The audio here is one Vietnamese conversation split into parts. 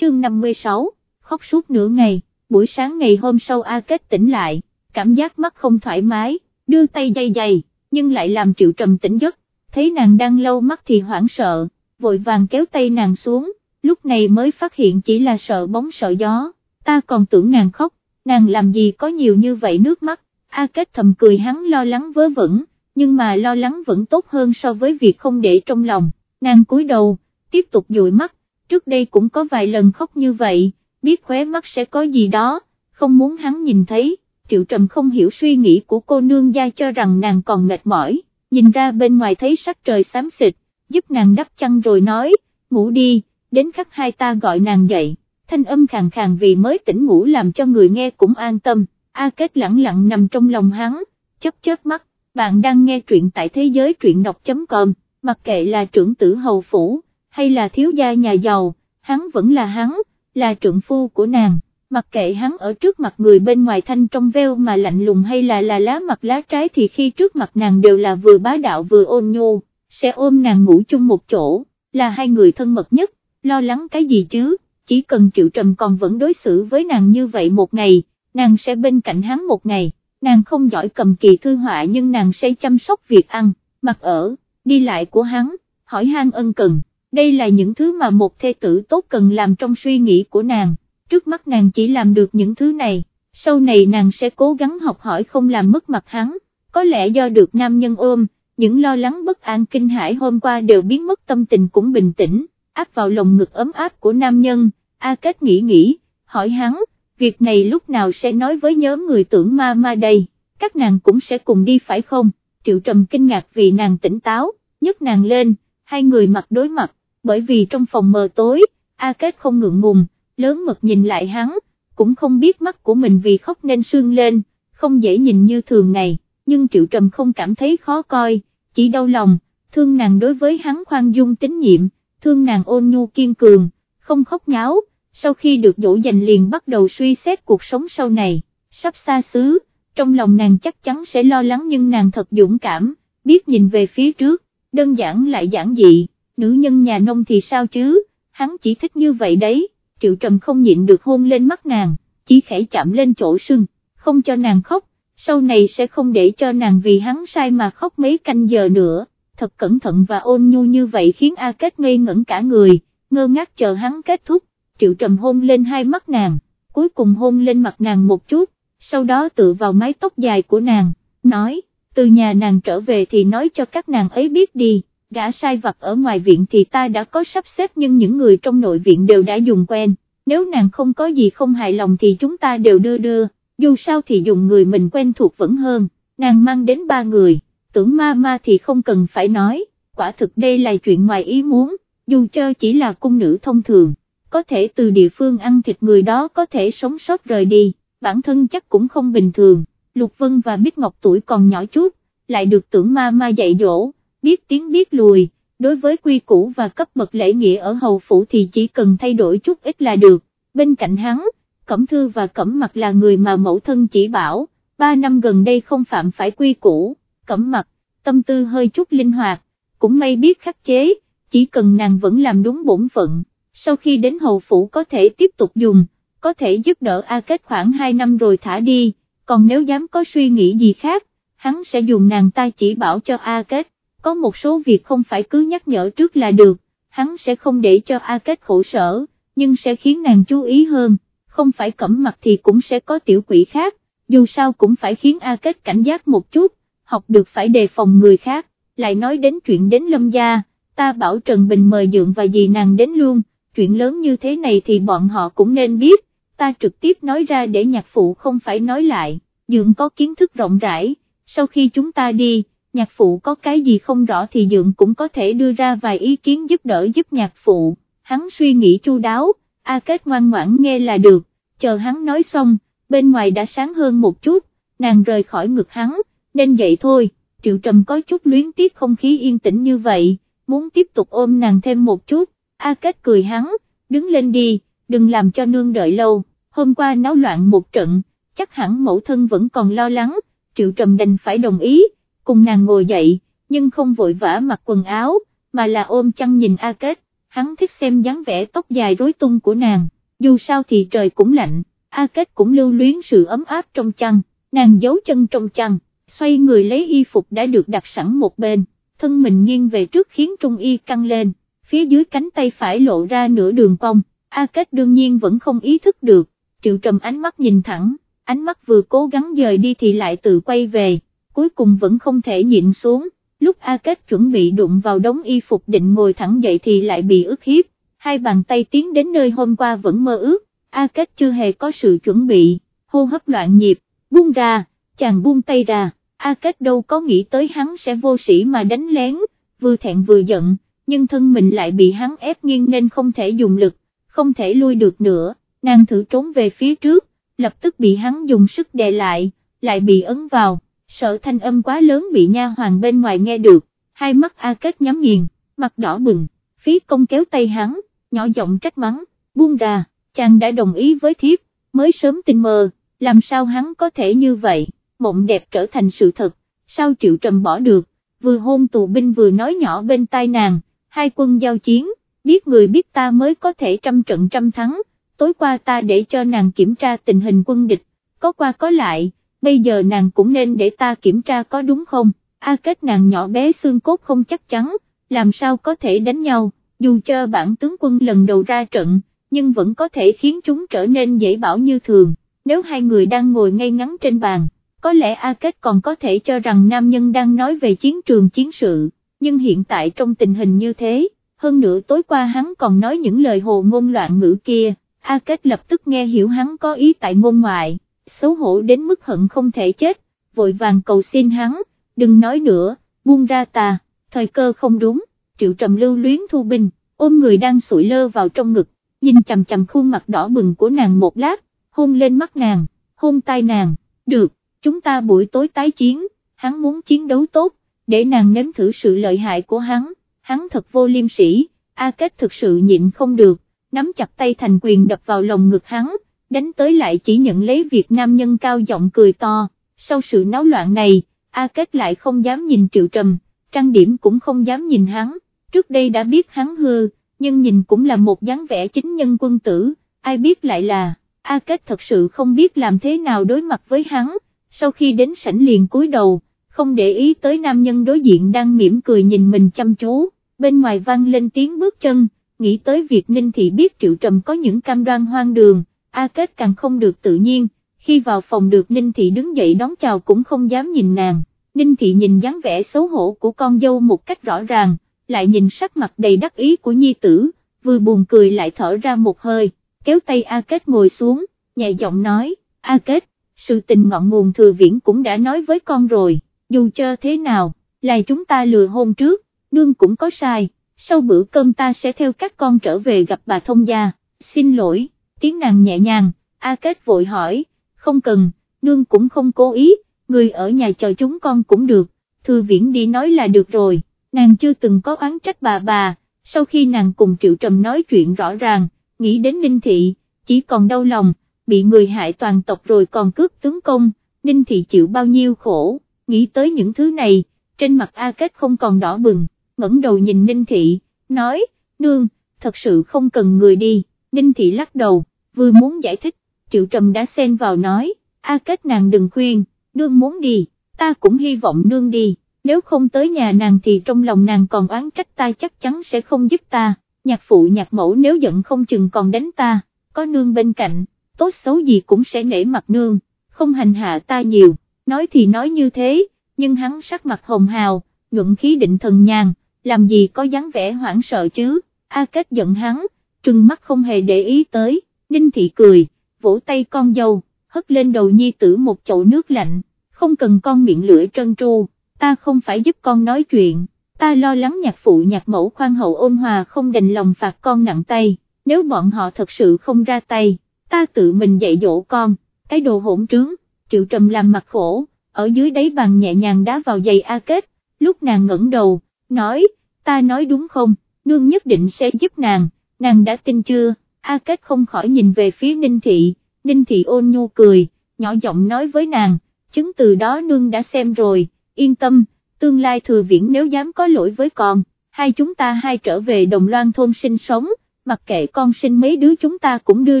chương 56, khóc suốt nửa ngày, buổi sáng ngày hôm sau A Kết tỉnh lại, cảm giác mắt không thoải mái, đưa tay dây dày, nhưng lại làm triệu trầm tỉnh giấc, thấy nàng đang lâu mắt thì hoảng sợ, vội vàng kéo tay nàng xuống, lúc này mới phát hiện chỉ là sợ bóng sợ gió, ta còn tưởng nàng khóc, nàng làm gì có nhiều như vậy nước mắt, A Kết thầm cười hắn lo lắng vớ vẩn, nhưng mà lo lắng vẫn tốt hơn so với việc không để trong lòng, nàng cúi đầu, tiếp tục dụi mắt, trước đây cũng có vài lần khóc như vậy, biết khóe mắt sẽ có gì đó, không muốn hắn nhìn thấy, triệu trầm không hiểu suy nghĩ của cô nương gia cho rằng nàng còn mệt mỏi, nhìn ra bên ngoài thấy sắc trời xám xịt, giúp nàng đắp chăn rồi nói, ngủ đi, đến khắc hai ta gọi nàng dậy, thanh âm khàn khàn vì mới tỉnh ngủ làm cho người nghe cũng an tâm, A Kết lặng lặng nằm trong lòng hắn, chớp chớp mắt, bạn đang nghe truyện tại thế giới truyện đọc.com, mặc kệ là trưởng tử hầu phủ, hay là thiếu gia nhà giàu, hắn vẫn là hắn, là trượng phu của nàng, mặc kệ hắn ở trước mặt người bên ngoài thanh trong veo mà lạnh lùng hay là là lá mặt lá trái thì khi trước mặt nàng đều là vừa bá đạo vừa ôn nhu, sẽ ôm nàng ngủ chung một chỗ, là hai người thân mật nhất, lo lắng cái gì chứ, chỉ cần triệu trầm còn vẫn đối xử với nàng như vậy một ngày, nàng sẽ bên cạnh hắn một ngày, nàng không giỏi cầm kỳ thư họa nhưng nàng sẽ chăm sóc việc ăn, mặc ở, đi lại của hắn, hỏi han ân cần đây là những thứ mà một thê tử tốt cần làm trong suy nghĩ của nàng, trước mắt nàng chỉ làm được những thứ này, sau này nàng sẽ cố gắng học hỏi không làm mất mặt hắn, có lẽ do được nam nhân ôm, những lo lắng bất an kinh hãi hôm qua đều biến mất tâm tình cũng bình tĩnh, áp vào lồng ngực ấm áp của nam nhân, A Kết nghĩ nghĩ, hỏi hắn, việc này lúc nào sẽ nói với nhóm người tưởng ma ma đây, các nàng cũng sẽ cùng đi phải không, triệu trầm kinh ngạc vì nàng tỉnh táo, nhấc nàng lên, hai người mặt đối mặt, bởi vì trong phòng mờ tối, A Kết không ngượng ngùng, lớn mật nhìn lại hắn, cũng không biết mắt của mình vì khóc nên sương lên, không dễ nhìn như thường ngày, nhưng Triệu Trầm không cảm thấy khó coi, chỉ đau lòng, thương nàng đối với hắn khoan dung tín nhiệm, thương nàng ôn nhu kiên cường, không khóc nháo, sau khi được dỗ dành liền bắt đầu suy xét cuộc sống sau này, sắp xa xứ, trong lòng nàng chắc chắn sẽ lo lắng nhưng nàng thật dũng cảm, biết nhìn về phía trước, đơn giản lại giản dị nữ nhân nhà nông thì sao chứ, hắn chỉ thích như vậy đấy, triệu trầm không nhịn được hôn lên mắt nàng, chỉ khẽ chạm lên chỗ sưng, không cho nàng khóc, sau này sẽ không để cho nàng vì hắn sai mà khóc mấy canh giờ nữa, thật cẩn thận và ôn nhu như vậy khiến A Kết ngây ngẩn cả người, ngơ ngác chờ hắn kết thúc, triệu trầm hôn lên hai mắt nàng, cuối cùng hôn lên mặt nàng một chút, sau đó tự vào mái tóc dài của nàng, nói, từ nhà nàng trở về thì nói cho các nàng ấy biết đi gã sai vặt ở ngoài viện thì ta đã có sắp xếp nhưng những người trong nội viện đều đã dùng quen, nếu nàng không có gì không hài lòng thì chúng ta đều đưa đưa, dù sao thì dùng người mình quen thuộc vẫn hơn, nàng mang đến ba người, tưởng ma ma thì không cần phải nói, quả thực đây là chuyện ngoài ý muốn, dù cho chỉ là cung nữ thông thường, có thể từ địa phương ăn thịt người đó có thể sống sót rời đi, bản thân chắc cũng không bình thường, Lục Vân và Bích Ngọc tuổi còn nhỏ chút, lại được tưởng ma ma dạy dỗ biết tiếng biết lùi, đối với quy củ và cấp bậc lễ nghĩa ở hầu phủ thì chỉ cần thay đổi chút ít là được, bên cạnh hắn, Cẩm Thư và Cẩm Mặt là người mà mẫu thân chỉ bảo, ba năm gần đây không phạm phải quy củ, Cẩm Mặt, tâm tư hơi chút linh hoạt, cũng may biết khắc chế, chỉ cần nàng vẫn làm đúng bổn phận, sau khi đến hầu phủ có thể tiếp tục dùng, có thể giúp đỡ A Kết khoảng 2 năm rồi thả đi, còn nếu dám có suy nghĩ gì khác, hắn sẽ dùng nàng ta chỉ bảo cho A Kết có một số việc không phải cứ nhắc nhở trước là được, hắn sẽ không để cho A Kết khổ sở, nhưng sẽ khiến nàng chú ý hơn, không phải cẩm mặt thì cũng sẽ có tiểu quỷ khác, dù sao cũng phải khiến A Kết cảnh giác một chút, học được phải đề phòng người khác, lại nói đến chuyện đến lâm gia, ta bảo Trần Bình mời dượng và dì nàng đến luôn, chuyện lớn như thế này thì bọn họ cũng nên biết, ta trực tiếp nói ra để nhạc phụ không phải nói lại, dượng có kiến thức rộng rãi, sau khi chúng ta đi, nhạc phụ có cái gì không rõ thì dượng cũng có thể đưa ra vài ý kiến giúp đỡ giúp nhạc phụ, hắn suy nghĩ chu đáo, A Kết ngoan ngoãn nghe là được, chờ hắn nói xong, bên ngoài đã sáng hơn một chút, nàng rời khỏi ngực hắn, nên vậy thôi, Triệu Trầm có chút luyến tiếc không khí yên tĩnh như vậy, muốn tiếp tục ôm nàng thêm một chút, A Kết cười hắn, đứng lên đi, đừng làm cho nương đợi lâu, hôm qua náo loạn một trận, chắc hẳn mẫu thân vẫn còn lo lắng, Triệu Trầm đành phải đồng ý cùng nàng ngồi dậy, nhưng không vội vã mặc quần áo, mà là ôm chăn nhìn A Kết, hắn thích xem dáng vẻ tóc dài rối tung của nàng, dù sao thì trời cũng lạnh, A Kết cũng lưu luyến sự ấm áp trong chăn, nàng giấu chân trong chăn, xoay người lấy y phục đã được đặt sẵn một bên, thân mình nghiêng về trước khiến trung y căng lên, phía dưới cánh tay phải lộ ra nửa đường cong, A Kết đương nhiên vẫn không ý thức được, triệu trầm ánh mắt nhìn thẳng, ánh mắt vừa cố gắng dời đi thì lại tự quay về, cuối cùng vẫn không thể nhịn xuống, lúc A Kết chuẩn bị đụng vào đống y phục định ngồi thẳng dậy thì lại bị ức hiếp, hai bàn tay tiến đến nơi hôm qua vẫn mơ ước, A Kết chưa hề có sự chuẩn bị, hô hấp loạn nhịp, buông ra, chàng buông tay ra, A Kết đâu có nghĩ tới hắn sẽ vô sĩ mà đánh lén, vừa thẹn vừa giận, nhưng thân mình lại bị hắn ép nghiêng nên không thể dùng lực, không thể lui được nữa, nàng thử trốn về phía trước, lập tức bị hắn dùng sức đè lại, lại bị ấn vào, sợ thanh âm quá lớn bị nha hoàng bên ngoài nghe được, hai mắt A Kết nhắm nghiền, mặt đỏ bừng, phí công kéo tay hắn, nhỏ giọng trách mắng, buông ra, chàng đã đồng ý với thiếp, mới sớm tin mơ, làm sao hắn có thể như vậy, mộng đẹp trở thành sự thật, sao triệu trầm bỏ được, vừa hôn tù binh vừa nói nhỏ bên tai nàng, hai quân giao chiến, biết người biết ta mới có thể trăm trận trăm thắng, tối qua ta để cho nàng kiểm tra tình hình quân địch, có qua có lại, bây giờ nàng cũng nên để ta kiểm tra có đúng không, a kết nàng nhỏ bé xương cốt không chắc chắn, làm sao có thể đánh nhau, dù cho bản tướng quân lần đầu ra trận, nhưng vẫn có thể khiến chúng trở nên dễ bảo như thường, nếu hai người đang ngồi ngay ngắn trên bàn, có lẽ A Kết còn có thể cho rằng nam nhân đang nói về chiến trường chiến sự, nhưng hiện tại trong tình hình như thế, hơn nữa tối qua hắn còn nói những lời hồ ngôn loạn ngữ kia, A Kết lập tức nghe hiểu hắn có ý tại ngôn ngoại, xấu hổ đến mức hận không thể chết, vội vàng cầu xin hắn, đừng nói nữa, buông ra ta, thời cơ không đúng, triệu trầm lưu luyến thu binh, ôm người đang sụi lơ vào trong ngực, nhìn chầm chầm khuôn mặt đỏ bừng của nàng một lát, hôn lên mắt nàng, hôn tai nàng, được, chúng ta buổi tối tái chiến, hắn muốn chiến đấu tốt, để nàng nếm thử sự lợi hại của hắn, hắn thật vô liêm sỉ, A Kết thực sự nhịn không được, nắm chặt tay thành quyền đập vào lồng ngực hắn, đánh tới lại chỉ nhận lấy việc nam nhân cao giọng cười to, sau sự náo loạn này, A Kết lại không dám nhìn Triệu Trầm, trang điểm cũng không dám nhìn hắn, trước đây đã biết hắn hư, nhưng nhìn cũng là một dáng vẻ chính nhân quân tử, ai biết lại là, A Kết thật sự không biết làm thế nào đối mặt với hắn, sau khi đến sảnh liền cúi đầu, không để ý tới nam nhân đối diện đang mỉm cười nhìn mình chăm chú, bên ngoài vang lên tiếng bước chân, nghĩ tới việc Ninh Thị biết Triệu Trầm có những cam đoan hoang đường, A Kết càng không được tự nhiên, khi vào phòng được Ninh Thị đứng dậy đón chào cũng không dám nhìn nàng, Ninh Thị nhìn dáng vẻ xấu hổ của con dâu một cách rõ ràng, lại nhìn sắc mặt đầy đắc ý của nhi tử, vừa buồn cười lại thở ra một hơi, kéo tay A Kết ngồi xuống, nhẹ giọng nói, A Kết, sự tình ngọn nguồn thừa viễn cũng đã nói với con rồi, dù cho thế nào, là chúng ta lừa hôn trước, nương cũng có sai, sau bữa cơm ta sẽ theo các con trở về gặp bà thông gia, xin lỗi, tiếng nàng nhẹ nhàng, A Kết vội hỏi, không cần, nương cũng không cố ý, người ở nhà chờ chúng con cũng được, thư viễn đi nói là được rồi, nàng chưa từng có oán trách bà bà, sau khi nàng cùng Triệu Trầm nói chuyện rõ ràng, nghĩ đến Ninh Thị, chỉ còn đau lòng, bị người hại toàn tộc rồi còn cướp tướng công, Ninh Thị chịu bao nhiêu khổ, nghĩ tới những thứ này, trên mặt A Kết không còn đỏ bừng, ngẩng đầu nhìn Ninh Thị, nói, nương, thật sự không cần người đi, Ninh Thị lắc đầu, vừa muốn giải thích, Triệu Trầm đã xen vào nói, A Kết nàng đừng khuyên, nương muốn đi, ta cũng hy vọng nương đi, nếu không tới nhà nàng thì trong lòng nàng còn oán trách ta chắc chắn sẽ không giúp ta, nhạc phụ nhạc mẫu nếu giận không chừng còn đánh ta, có nương bên cạnh, tốt xấu gì cũng sẽ nể mặt nương, không hành hạ ta nhiều, nói thì nói như thế, nhưng hắn sắc mặt hồng hào, nhuận khí định thần nhàn, làm gì có dáng vẻ hoảng sợ chứ, A Kết giận hắn, trừng mắt không hề để ý tới, Ninh Thị cười, vỗ tay con dâu, hất lên đầu nhi tử một chậu nước lạnh, không cần con miệng lưỡi trân tru, ta không phải giúp con nói chuyện, ta lo lắng nhạc phụ nhạc mẫu khoan hậu ôn hòa không đành lòng phạt con nặng tay, nếu bọn họ thật sự không ra tay, ta tự mình dạy dỗ con, cái đồ hỗn trướng, triệu trầm làm mặt khổ, ở dưới đáy bàn nhẹ nhàng đá vào giày A Kết, lúc nàng ngẩng đầu, nói, ta nói đúng không, nương nhất định sẽ giúp nàng, nàng đã tin chưa, A Kết không khỏi nhìn về phía Ninh Thị, Ninh Thị ôn nhu cười, nhỏ giọng nói với nàng, chứng từ đó nương đã xem rồi, yên tâm, tương lai thừa viễn nếu dám có lỗi với con, hai chúng ta hai trở về Đồng Loan thôn sinh sống, mặc kệ con sinh mấy đứa chúng ta cũng đưa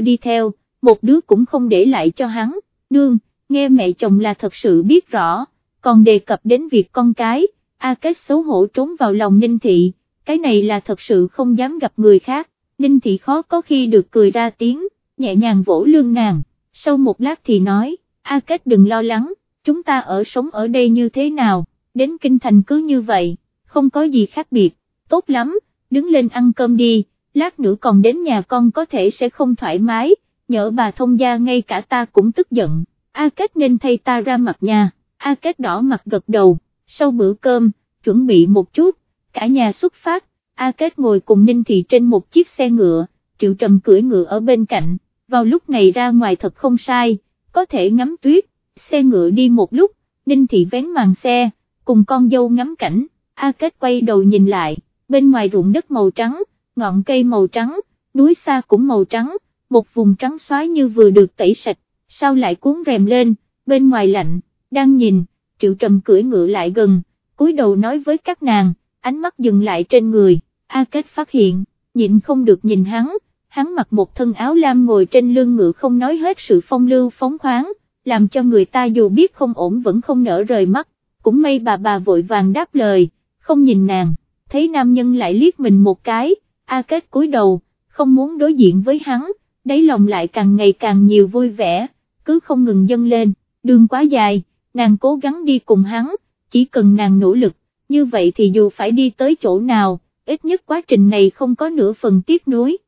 đi theo, một đứa cũng không để lại cho hắn, nương, nghe mẹ chồng là thật sự biết rõ, còn đề cập đến việc con cái, A Kết xấu hổ trốn vào lòng Ninh Thị, cái này là thật sự không dám gặp người khác, Ninh Thị khó có khi được cười ra tiếng, nhẹ nhàng vỗ lương nàng, sau một lát thì nói, A Kết đừng lo lắng, chúng ta ở sống ở đây như thế nào, đến kinh thành cứ như vậy, không có gì khác biệt, tốt lắm, đứng lên ăn cơm đi, lát nữa còn đến nhà con có thể sẽ không thoải mái, nhỡ bà thông gia ngay cả ta cũng tức giận, A Kết nên thay ta ra mặt nhà, A Kết đỏ mặt gật đầu, sau bữa cơm, chuẩn bị một chút, cả nhà xuất phát, A Kết ngồi cùng Ninh Thị trên một chiếc xe ngựa, Triệu Trầm cưỡi ngựa ở bên cạnh, vào lúc này ra ngoài thật không sai, có thể ngắm tuyết, xe ngựa đi một lúc, Ninh Thị vén màn xe, cùng con dâu ngắm cảnh, A Kết quay đầu nhìn lại, bên ngoài ruộng đất màu trắng, ngọn cây màu trắng, núi xa cũng màu trắng, một vùng trắng xóa như vừa được tẩy sạch, sao lại cuốn rèm lên, bên ngoài lạnh, đang nhìn, Triệu Trầm cưỡi ngựa lại gần, cúi đầu nói với các nàng, ánh mắt dừng lại trên người, A Kết phát hiện, nhịn không được nhìn hắn, hắn mặc một thân áo lam ngồi trên lưng ngựa không nói hết sự phong lưu phóng khoáng, làm cho người ta dù biết không ổn vẫn không nở rời mắt, cũng may bà bà vội vàng đáp lời, không nhìn nàng, thấy nam nhân lại liếc mình một cái, A Kết cúi đầu, không muốn đối diện với hắn, đáy lòng lại càng ngày càng nhiều vui vẻ, cứ không ngừng dâng lên, đường quá dài, nàng cố gắng đi cùng hắn, chỉ cần nàng nỗ lực, như vậy thì dù phải đi tới chỗ nào, ít nhất quá trình này không có nửa phần tiếc nuối.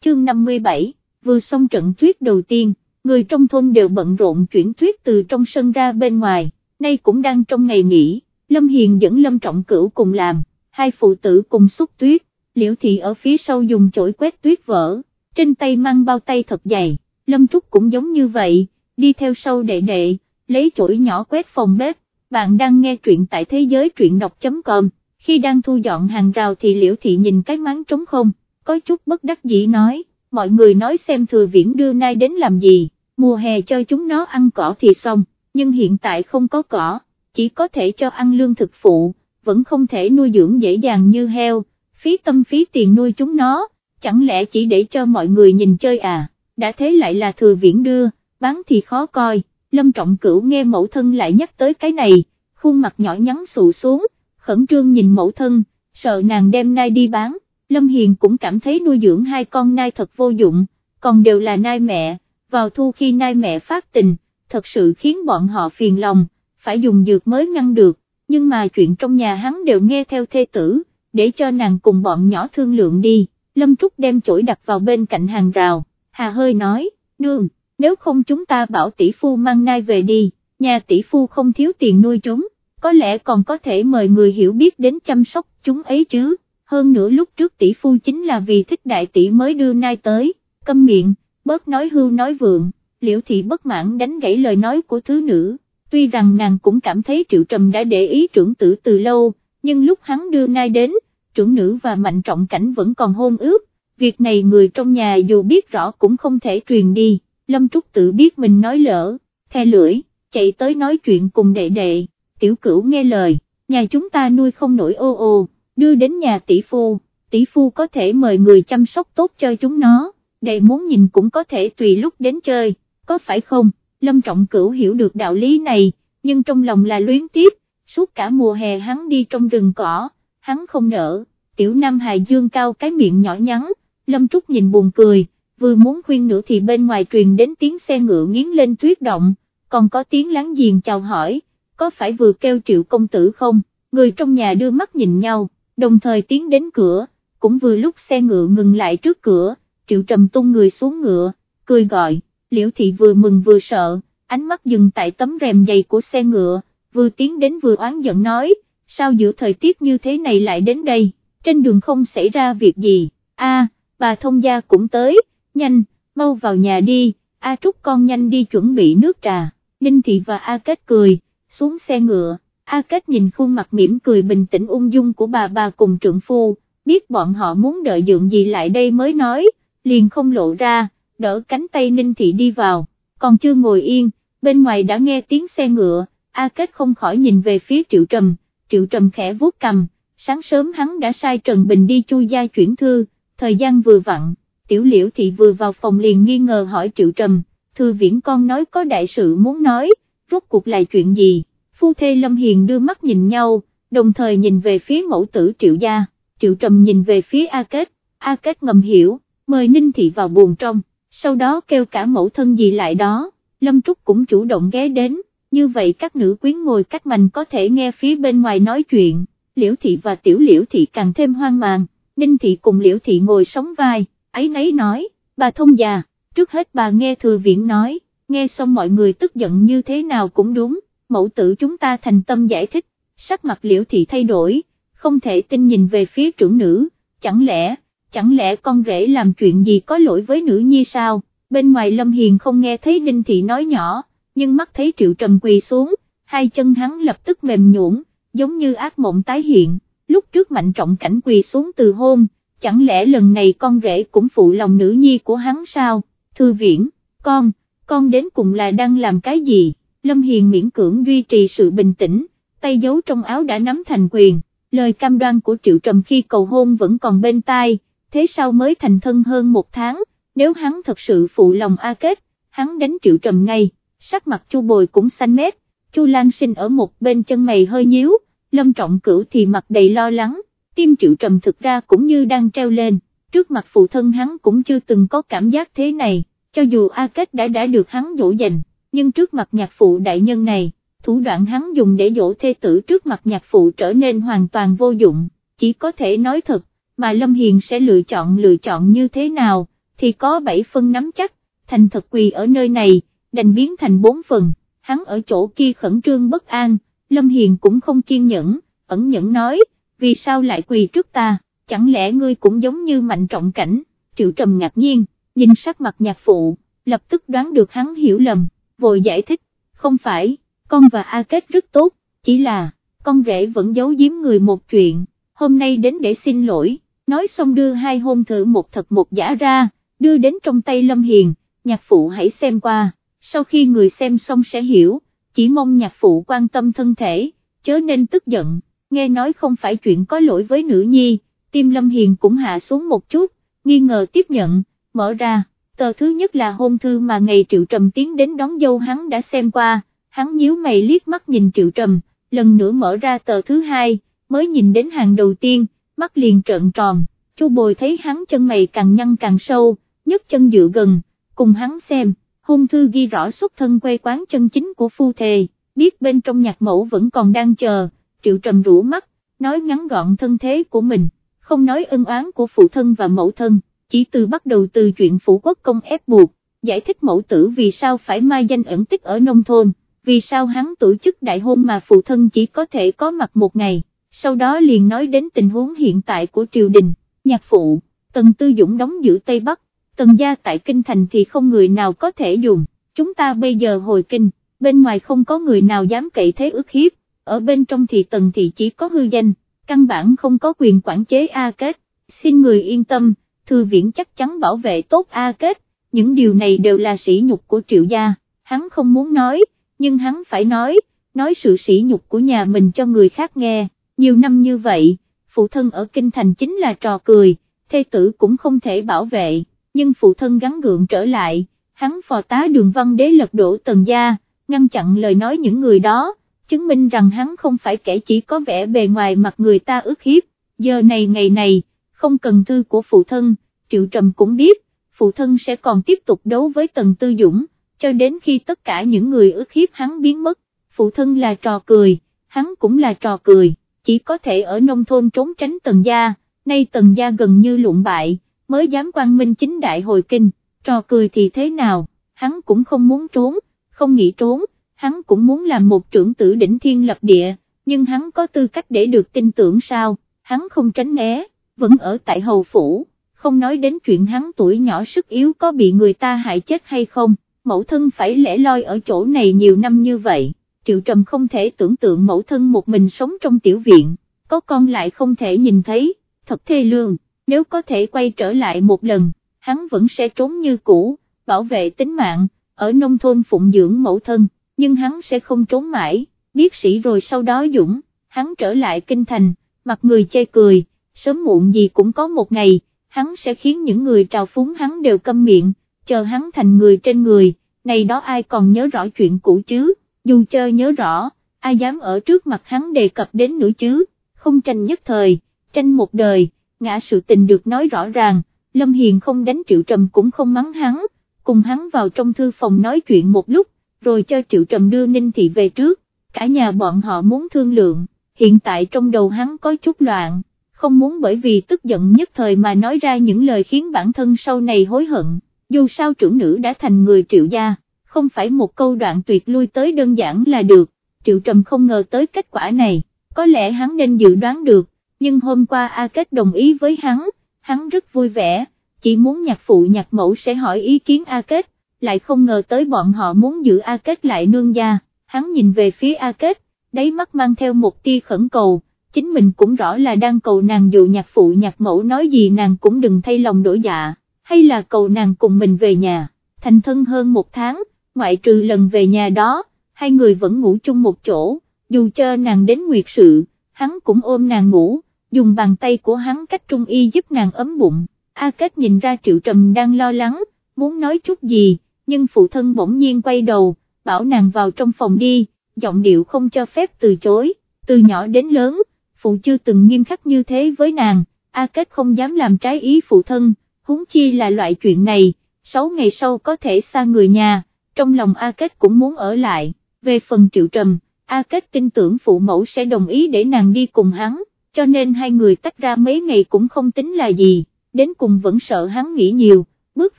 Chương 57, vừa xong trận tuyết đầu tiên, người trong thôn đều bận rộn chuyển tuyết từ trong sân ra bên ngoài, nay cũng đang trong ngày nghỉ, Lâm Hiền dẫn Lâm Trọng Cửu cùng làm, hai phụ tử cùng xúc tuyết, Liễu Thị ở phía sau dùng chổi quét tuyết vỡ, trên tay mang bao tay thật dày, Lâm Trúc cũng giống như vậy, đi theo sau đệ đệ, lấy chổi nhỏ quét phòng bếp, bạn đang nghe truyện tại thế giới truyện đọc.com, khi đang thu dọn hàng rào thì Liễu Thị nhìn cái máng trống không, có chút bất đắc dĩ nói, mọi người nói xem thừa viễn đưa nay đến làm gì, mùa hè cho chúng nó ăn cỏ thì xong, nhưng hiện tại không có cỏ, chỉ có thể cho ăn lương thực phụ, vẫn không thể nuôi dưỡng dễ dàng như heo, phí tâm phí tiền nuôi chúng nó, chẳng lẽ chỉ để cho mọi người nhìn chơi à, đã thế lại là thừa viễn đưa, bán thì khó coi, lâm trọng cửu nghe mẫu thân lại nhắc tới cái này, khuôn mặt nhỏ nhắn sụ xuống, khẩn trương nhìn mẫu thân, sợ nàng đem nai đi bán, Lâm Hiền cũng cảm thấy nuôi dưỡng hai con nai thật vô dụng, còn đều là nai mẹ, vào thu khi nai mẹ phát tình, thật sự khiến bọn họ phiền lòng, phải dùng dược mới ngăn được, nhưng mà chuyện trong nhà hắn đều nghe theo thê tử, để cho nàng cùng bọn nhỏ thương lượng đi, Lâm Trúc đem chổi đặt vào bên cạnh hàng rào, Hà hơi nói, nương, nếu không chúng ta bảo tỷ phu mang nai về đi, nhà tỷ phu không thiếu tiền nuôi chúng, có lẽ còn có thể mời người hiểu biết đến chăm sóc chúng ấy chứ, hơn nữa lúc trước tỷ phu chính là vì thích đại tỷ mới đưa nai tới, câm miệng, bớt nói hưu nói vượng, liễu thị bất mãn đánh gãy lời nói của thứ nữ, tuy rằng nàng cũng cảm thấy triệu trầm đã để ý trưởng tử từ lâu, nhưng lúc hắn đưa nai đến, trưởng nữ và mạnh trọng cảnh vẫn còn hôn ước, việc này người trong nhà dù biết rõ cũng không thể truyền đi, Lâm Trúc tự biết mình nói lỡ, the lưỡi, chạy tới nói chuyện cùng đệ đệ, tiểu cửu nghe lời, nhà chúng ta nuôi không nổi ô ô, đưa đến nhà tỷ phu, tỷ phu có thể mời người chăm sóc tốt cho chúng nó, đệ muốn nhìn cũng có thể tùy lúc đến chơi, có phải không, Lâm Trọng Cửu hiểu được đạo lý này, nhưng trong lòng là luyến tiếp, suốt cả mùa hè hắn đi trong rừng cỏ, hắn không nỡ, tiểu nam hài dương cao cái miệng nhỏ nhắn, Lâm Trúc nhìn buồn cười, vừa muốn khuyên nữa thì bên ngoài truyền đến tiếng xe ngựa nghiến lên tuyết động, còn có tiếng láng giềng chào hỏi, có phải vừa kêu triệu công tử không, người trong nhà đưa mắt nhìn nhau, đồng thời tiến đến cửa, cũng vừa lúc xe ngựa ngừng lại trước cửa, triệu trầm tung người xuống ngựa, cười gọi, liễu thị vừa mừng vừa sợ, ánh mắt dừng tại tấm rèm dày của xe ngựa, vừa tiến đến vừa oán giận nói, sao giữa thời tiết như thế này lại đến đây, trên đường không xảy ra việc gì, a bà thông gia cũng tới, nhanh, mau vào nhà đi, A Trúc con nhanh đi chuẩn bị nước trà, Ninh Thị và A Kết cười, xuống xe ngựa, A Kết nhìn khuôn mặt mỉm cười bình tĩnh ung dung của bà bà cùng trưởng phu, biết bọn họ muốn đợi dượng gì lại đây mới nói, liền không lộ ra, đỡ cánh tay Ninh Thị đi vào, còn chưa ngồi yên, bên ngoài đã nghe tiếng xe ngựa, A Kết không khỏi nhìn về phía Triệu Trầm, Triệu Trầm khẽ vuốt cầm, sáng sớm hắn đã sai Trần Bình đi chu gia chuyển thư, thời gian vừa vặn, tiểu liễu thị vừa vào phòng liền nghi ngờ hỏi Triệu Trầm, thư viễn con nói có đại sự muốn nói, rốt cuộc là chuyện gì, phu thê Lâm Hiền đưa mắt nhìn nhau, đồng thời nhìn về phía mẫu tử Triệu gia, Triệu Trầm nhìn về phía A Kết, A Kết ngầm hiểu, mời Ninh Thị vào buồn trong, sau đó kêu cả mẫu thân gì lại đó, Lâm Trúc cũng chủ động ghé đến, như vậy các nữ quyến ngồi cách mạnh có thể nghe phía bên ngoài nói chuyện, Liễu Thị và Tiểu Liễu Thị càng thêm hoang mang, Ninh Thị cùng Liễu Thị ngồi sóng vai, ấy nấy nói, bà thông già, trước hết bà nghe thừa viện nói, nghe xong mọi người tức giận như thế nào cũng đúng, mẫu tử chúng ta thành tâm giải thích, sắc mặt Liễu Thị thay đổi, không thể tin nhìn về phía trưởng nữ, chẳng lẽ, chẳng lẽ con rể làm chuyện gì có lỗi với nữ nhi sao, bên ngoài Lâm Hiền không nghe thấy Đinh Thị nói nhỏ, nhưng mắt thấy Triệu Trầm quỳ xuống, hai chân hắn lập tức mềm nhũn, giống như ác mộng tái hiện, lúc trước mạnh trọng cảnh quỳ xuống từ hôn, chẳng lẽ lần này con rể cũng phụ lòng nữ nhi của hắn sao, thư viễn, con, con đến cùng là đang làm cái gì, Lâm Hiền miễn cưỡng duy trì sự bình tĩnh, tay giấu trong áo đã nắm thành quyền, lời cam đoan của Triệu Trầm khi cầu hôn vẫn còn bên tai, thế sao mới thành thân hơn một tháng, nếu hắn thật sự phụ lòng A Kết, hắn đánh Triệu Trầm ngay, sắc mặt Chu Bồi cũng xanh mét, Chu Lan sinh ở một bên chân mày hơi nhíu, Lâm Trọng Cửu thì mặt đầy lo lắng, tim Triệu Trầm thực ra cũng như đang treo lên, trước mặt phụ thân hắn cũng chưa từng có cảm giác thế này, cho dù A Kết đã đã được hắn dỗ dành, nhưng trước mặt nhạc phụ đại nhân này, thủ đoạn hắn dùng để dỗ thê tử trước mặt nhạc phụ trở nên hoàn toàn vô dụng, chỉ có thể nói thật, mà Lâm Hiền sẽ lựa chọn lựa chọn như thế nào, thì có 7 phân nắm chắc, thành thật quỳ ở nơi này, đành biến thành 4 phần, hắn ở chỗ kia khẩn trương bất an, Lâm Hiền cũng không kiên nhẫn, ẩn nhẫn nói, vì sao lại quỳ trước ta, chẳng lẽ ngươi cũng giống như mạnh trọng cảnh, triệu trầm ngạc nhiên, nhìn sắc mặt nhạc phụ, lập tức đoán được hắn hiểu lầm, vội giải thích, không phải, con và A Kết rất tốt, chỉ là, con rể vẫn giấu giếm người một chuyện, hôm nay đến để xin lỗi, nói xong đưa hai hôn thử một thật một giả ra, đưa đến trong tay Lâm Hiền, nhạc phụ hãy xem qua, sau khi người xem xong sẽ hiểu, chỉ mong nhạc phụ quan tâm thân thể, chớ nên tức giận, nghe nói không phải chuyện có lỗi với nữ nhi, tim Lâm Hiền cũng hạ xuống một chút, nghi ngờ tiếp nhận, mở ra, tờ thứ nhất là hôn thư mà ngày Triệu Trầm tiến đến đón dâu hắn đã xem qua, hắn nhíu mày liếc mắt nhìn Triệu Trầm, lần nữa mở ra tờ thứ hai, mới nhìn đến hàng đầu tiên, mắt liền trợn tròn, Chu Bồi thấy hắn chân mày càng nhăn càng sâu, nhấc chân dựa gần, cùng hắn xem, hôn thư ghi rõ xuất thân quê quán chân chính của phu thề, biết bên trong nhạc mẫu vẫn còn đang chờ, triệu trầm rũ mắt, nói ngắn gọn thân thế của mình, không nói ân oán của phụ thân và mẫu thân, chỉ từ bắt đầu từ chuyện phủ quốc công ép buộc, giải thích mẫu tử vì sao phải mai danh ẩn tích ở nông thôn, vì sao hắn tổ chức đại hôn mà phụ thân chỉ có thể có mặt một ngày, sau đó liền nói đến tình huống hiện tại của triều đình, nhạc phụ, Tần Tư Dũng đóng giữ Tây Bắc, tần gia tại kinh thành thì không người nào có thể dùng, chúng ta bây giờ hồi kinh, bên ngoài không có người nào dám cậy thế ức hiếp, ở bên trong thì tần thì chỉ có hư danh, căn bản không có quyền quản chế A Kết, xin người yên tâm, thư viện chắc chắn bảo vệ tốt A Kết, những điều này đều là sỉ nhục của triệu gia, hắn không muốn nói, nhưng hắn phải nói, nói sự sỉ nhục của nhà mình cho người khác nghe, nhiều năm như vậy, phụ thân ở kinh thành chính là trò cười, thê tử cũng không thể bảo vệ nhưng phụ thân gắn gượng trở lại, hắn phò tá đường văn đế lật đổ tần gia, ngăn chặn lời nói những người đó, chứng minh rằng hắn không phải kẻ chỉ có vẻ bề ngoài mặt người ta ước hiếp, giờ này ngày này, không cần thư của phụ thân, Triệu Trầm cũng biết, phụ thân sẽ còn tiếp tục đấu với Tần Tư Dũng, cho đến khi tất cả những người ức hiếp hắn biến mất, phụ thân là trò cười, hắn cũng là trò cười, chỉ có thể ở nông thôn trốn tránh Tần gia, nay Tần gia gần như lụng bại mới dám quan minh chính đại hồi kinh, trò cười thì thế nào, hắn cũng không muốn trốn, không nghĩ trốn, hắn cũng muốn làm một trưởng tử đỉnh thiên lập địa, nhưng hắn có tư cách để được tin tưởng sao, hắn không tránh né, vẫn ở tại hầu phủ, không nói đến chuyện hắn tuổi nhỏ sức yếu có bị người ta hại chết hay không, mẫu thân phải lẻ loi ở chỗ này nhiều năm như vậy, triệu trầm không thể tưởng tượng mẫu thân một mình sống trong tiểu viện, có con lại không thể nhìn thấy, thật thê lương nếu có thể quay trở lại một lần, hắn vẫn sẽ trốn như cũ, bảo vệ tính mạng, ở nông thôn phụng dưỡng mẫu thân, nhưng hắn sẽ không trốn mãi, biết sĩ rồi sau đó dũng, hắn trở lại kinh thành, mặt người chê cười, sớm muộn gì cũng có một ngày, hắn sẽ khiến những người trào phúng hắn đều câm miệng, chờ hắn thành người trên người, này đó ai còn nhớ rõ chuyện cũ chứ, dù chơi nhớ rõ, ai dám ở trước mặt hắn đề cập đến nữa chứ, không tranh nhất thời, tranh một đời, ngã sự tình được nói rõ ràng, Lâm Hiền không đánh Triệu Trầm cũng không mắng hắn, cùng hắn vào trong thư phòng nói chuyện một lúc, rồi cho Triệu Trầm đưa Ninh Thị về trước, cả nhà bọn họ muốn thương lượng, hiện tại trong đầu hắn có chút loạn, không muốn bởi vì tức giận nhất thời mà nói ra những lời khiến bản thân sau này hối hận, dù sao trưởng nữ đã thành người Triệu gia, không phải một câu đoạn tuyệt lui tới đơn giản là được, Triệu Trầm không ngờ tới kết quả này, có lẽ hắn nên dự đoán được, nhưng hôm qua A Kết đồng ý với hắn, hắn rất vui vẻ, chỉ muốn nhạc phụ nhạc mẫu sẽ hỏi ý kiến A Kết, lại không ngờ tới bọn họ muốn giữ A Kết lại nương gia, hắn nhìn về phía A Kết, đáy mắt mang theo một tia khẩn cầu, chính mình cũng rõ là đang cầu nàng dụ nhạc phụ nhạc mẫu nói gì nàng cũng đừng thay lòng đổi dạ, hay là cầu nàng cùng mình về nhà, thành thân hơn một tháng, ngoại trừ lần về nhà đó, hai người vẫn ngủ chung một chỗ, dù cho nàng đến nguyệt sự, hắn cũng ôm nàng ngủ, dùng bàn tay của hắn cách trung y giúp nàng ấm bụng, A Kết nhìn ra Triệu Trầm đang lo lắng, muốn nói chút gì, nhưng phụ thân bỗng nhiên quay đầu, bảo nàng vào trong phòng đi, giọng điệu không cho phép từ chối, từ nhỏ đến lớn, phụ chưa từng nghiêm khắc như thế với nàng, A Kết không dám làm trái ý phụ thân, huống chi là loại chuyện này, sáu ngày sau có thể xa người nhà, trong lòng A Kết cũng muốn ở lại, về phần Triệu Trầm, A Kết tin tưởng phụ mẫu sẽ đồng ý để nàng đi cùng hắn, cho nên hai người tách ra mấy ngày cũng không tính là gì, đến cùng vẫn sợ hắn nghĩ nhiều, bước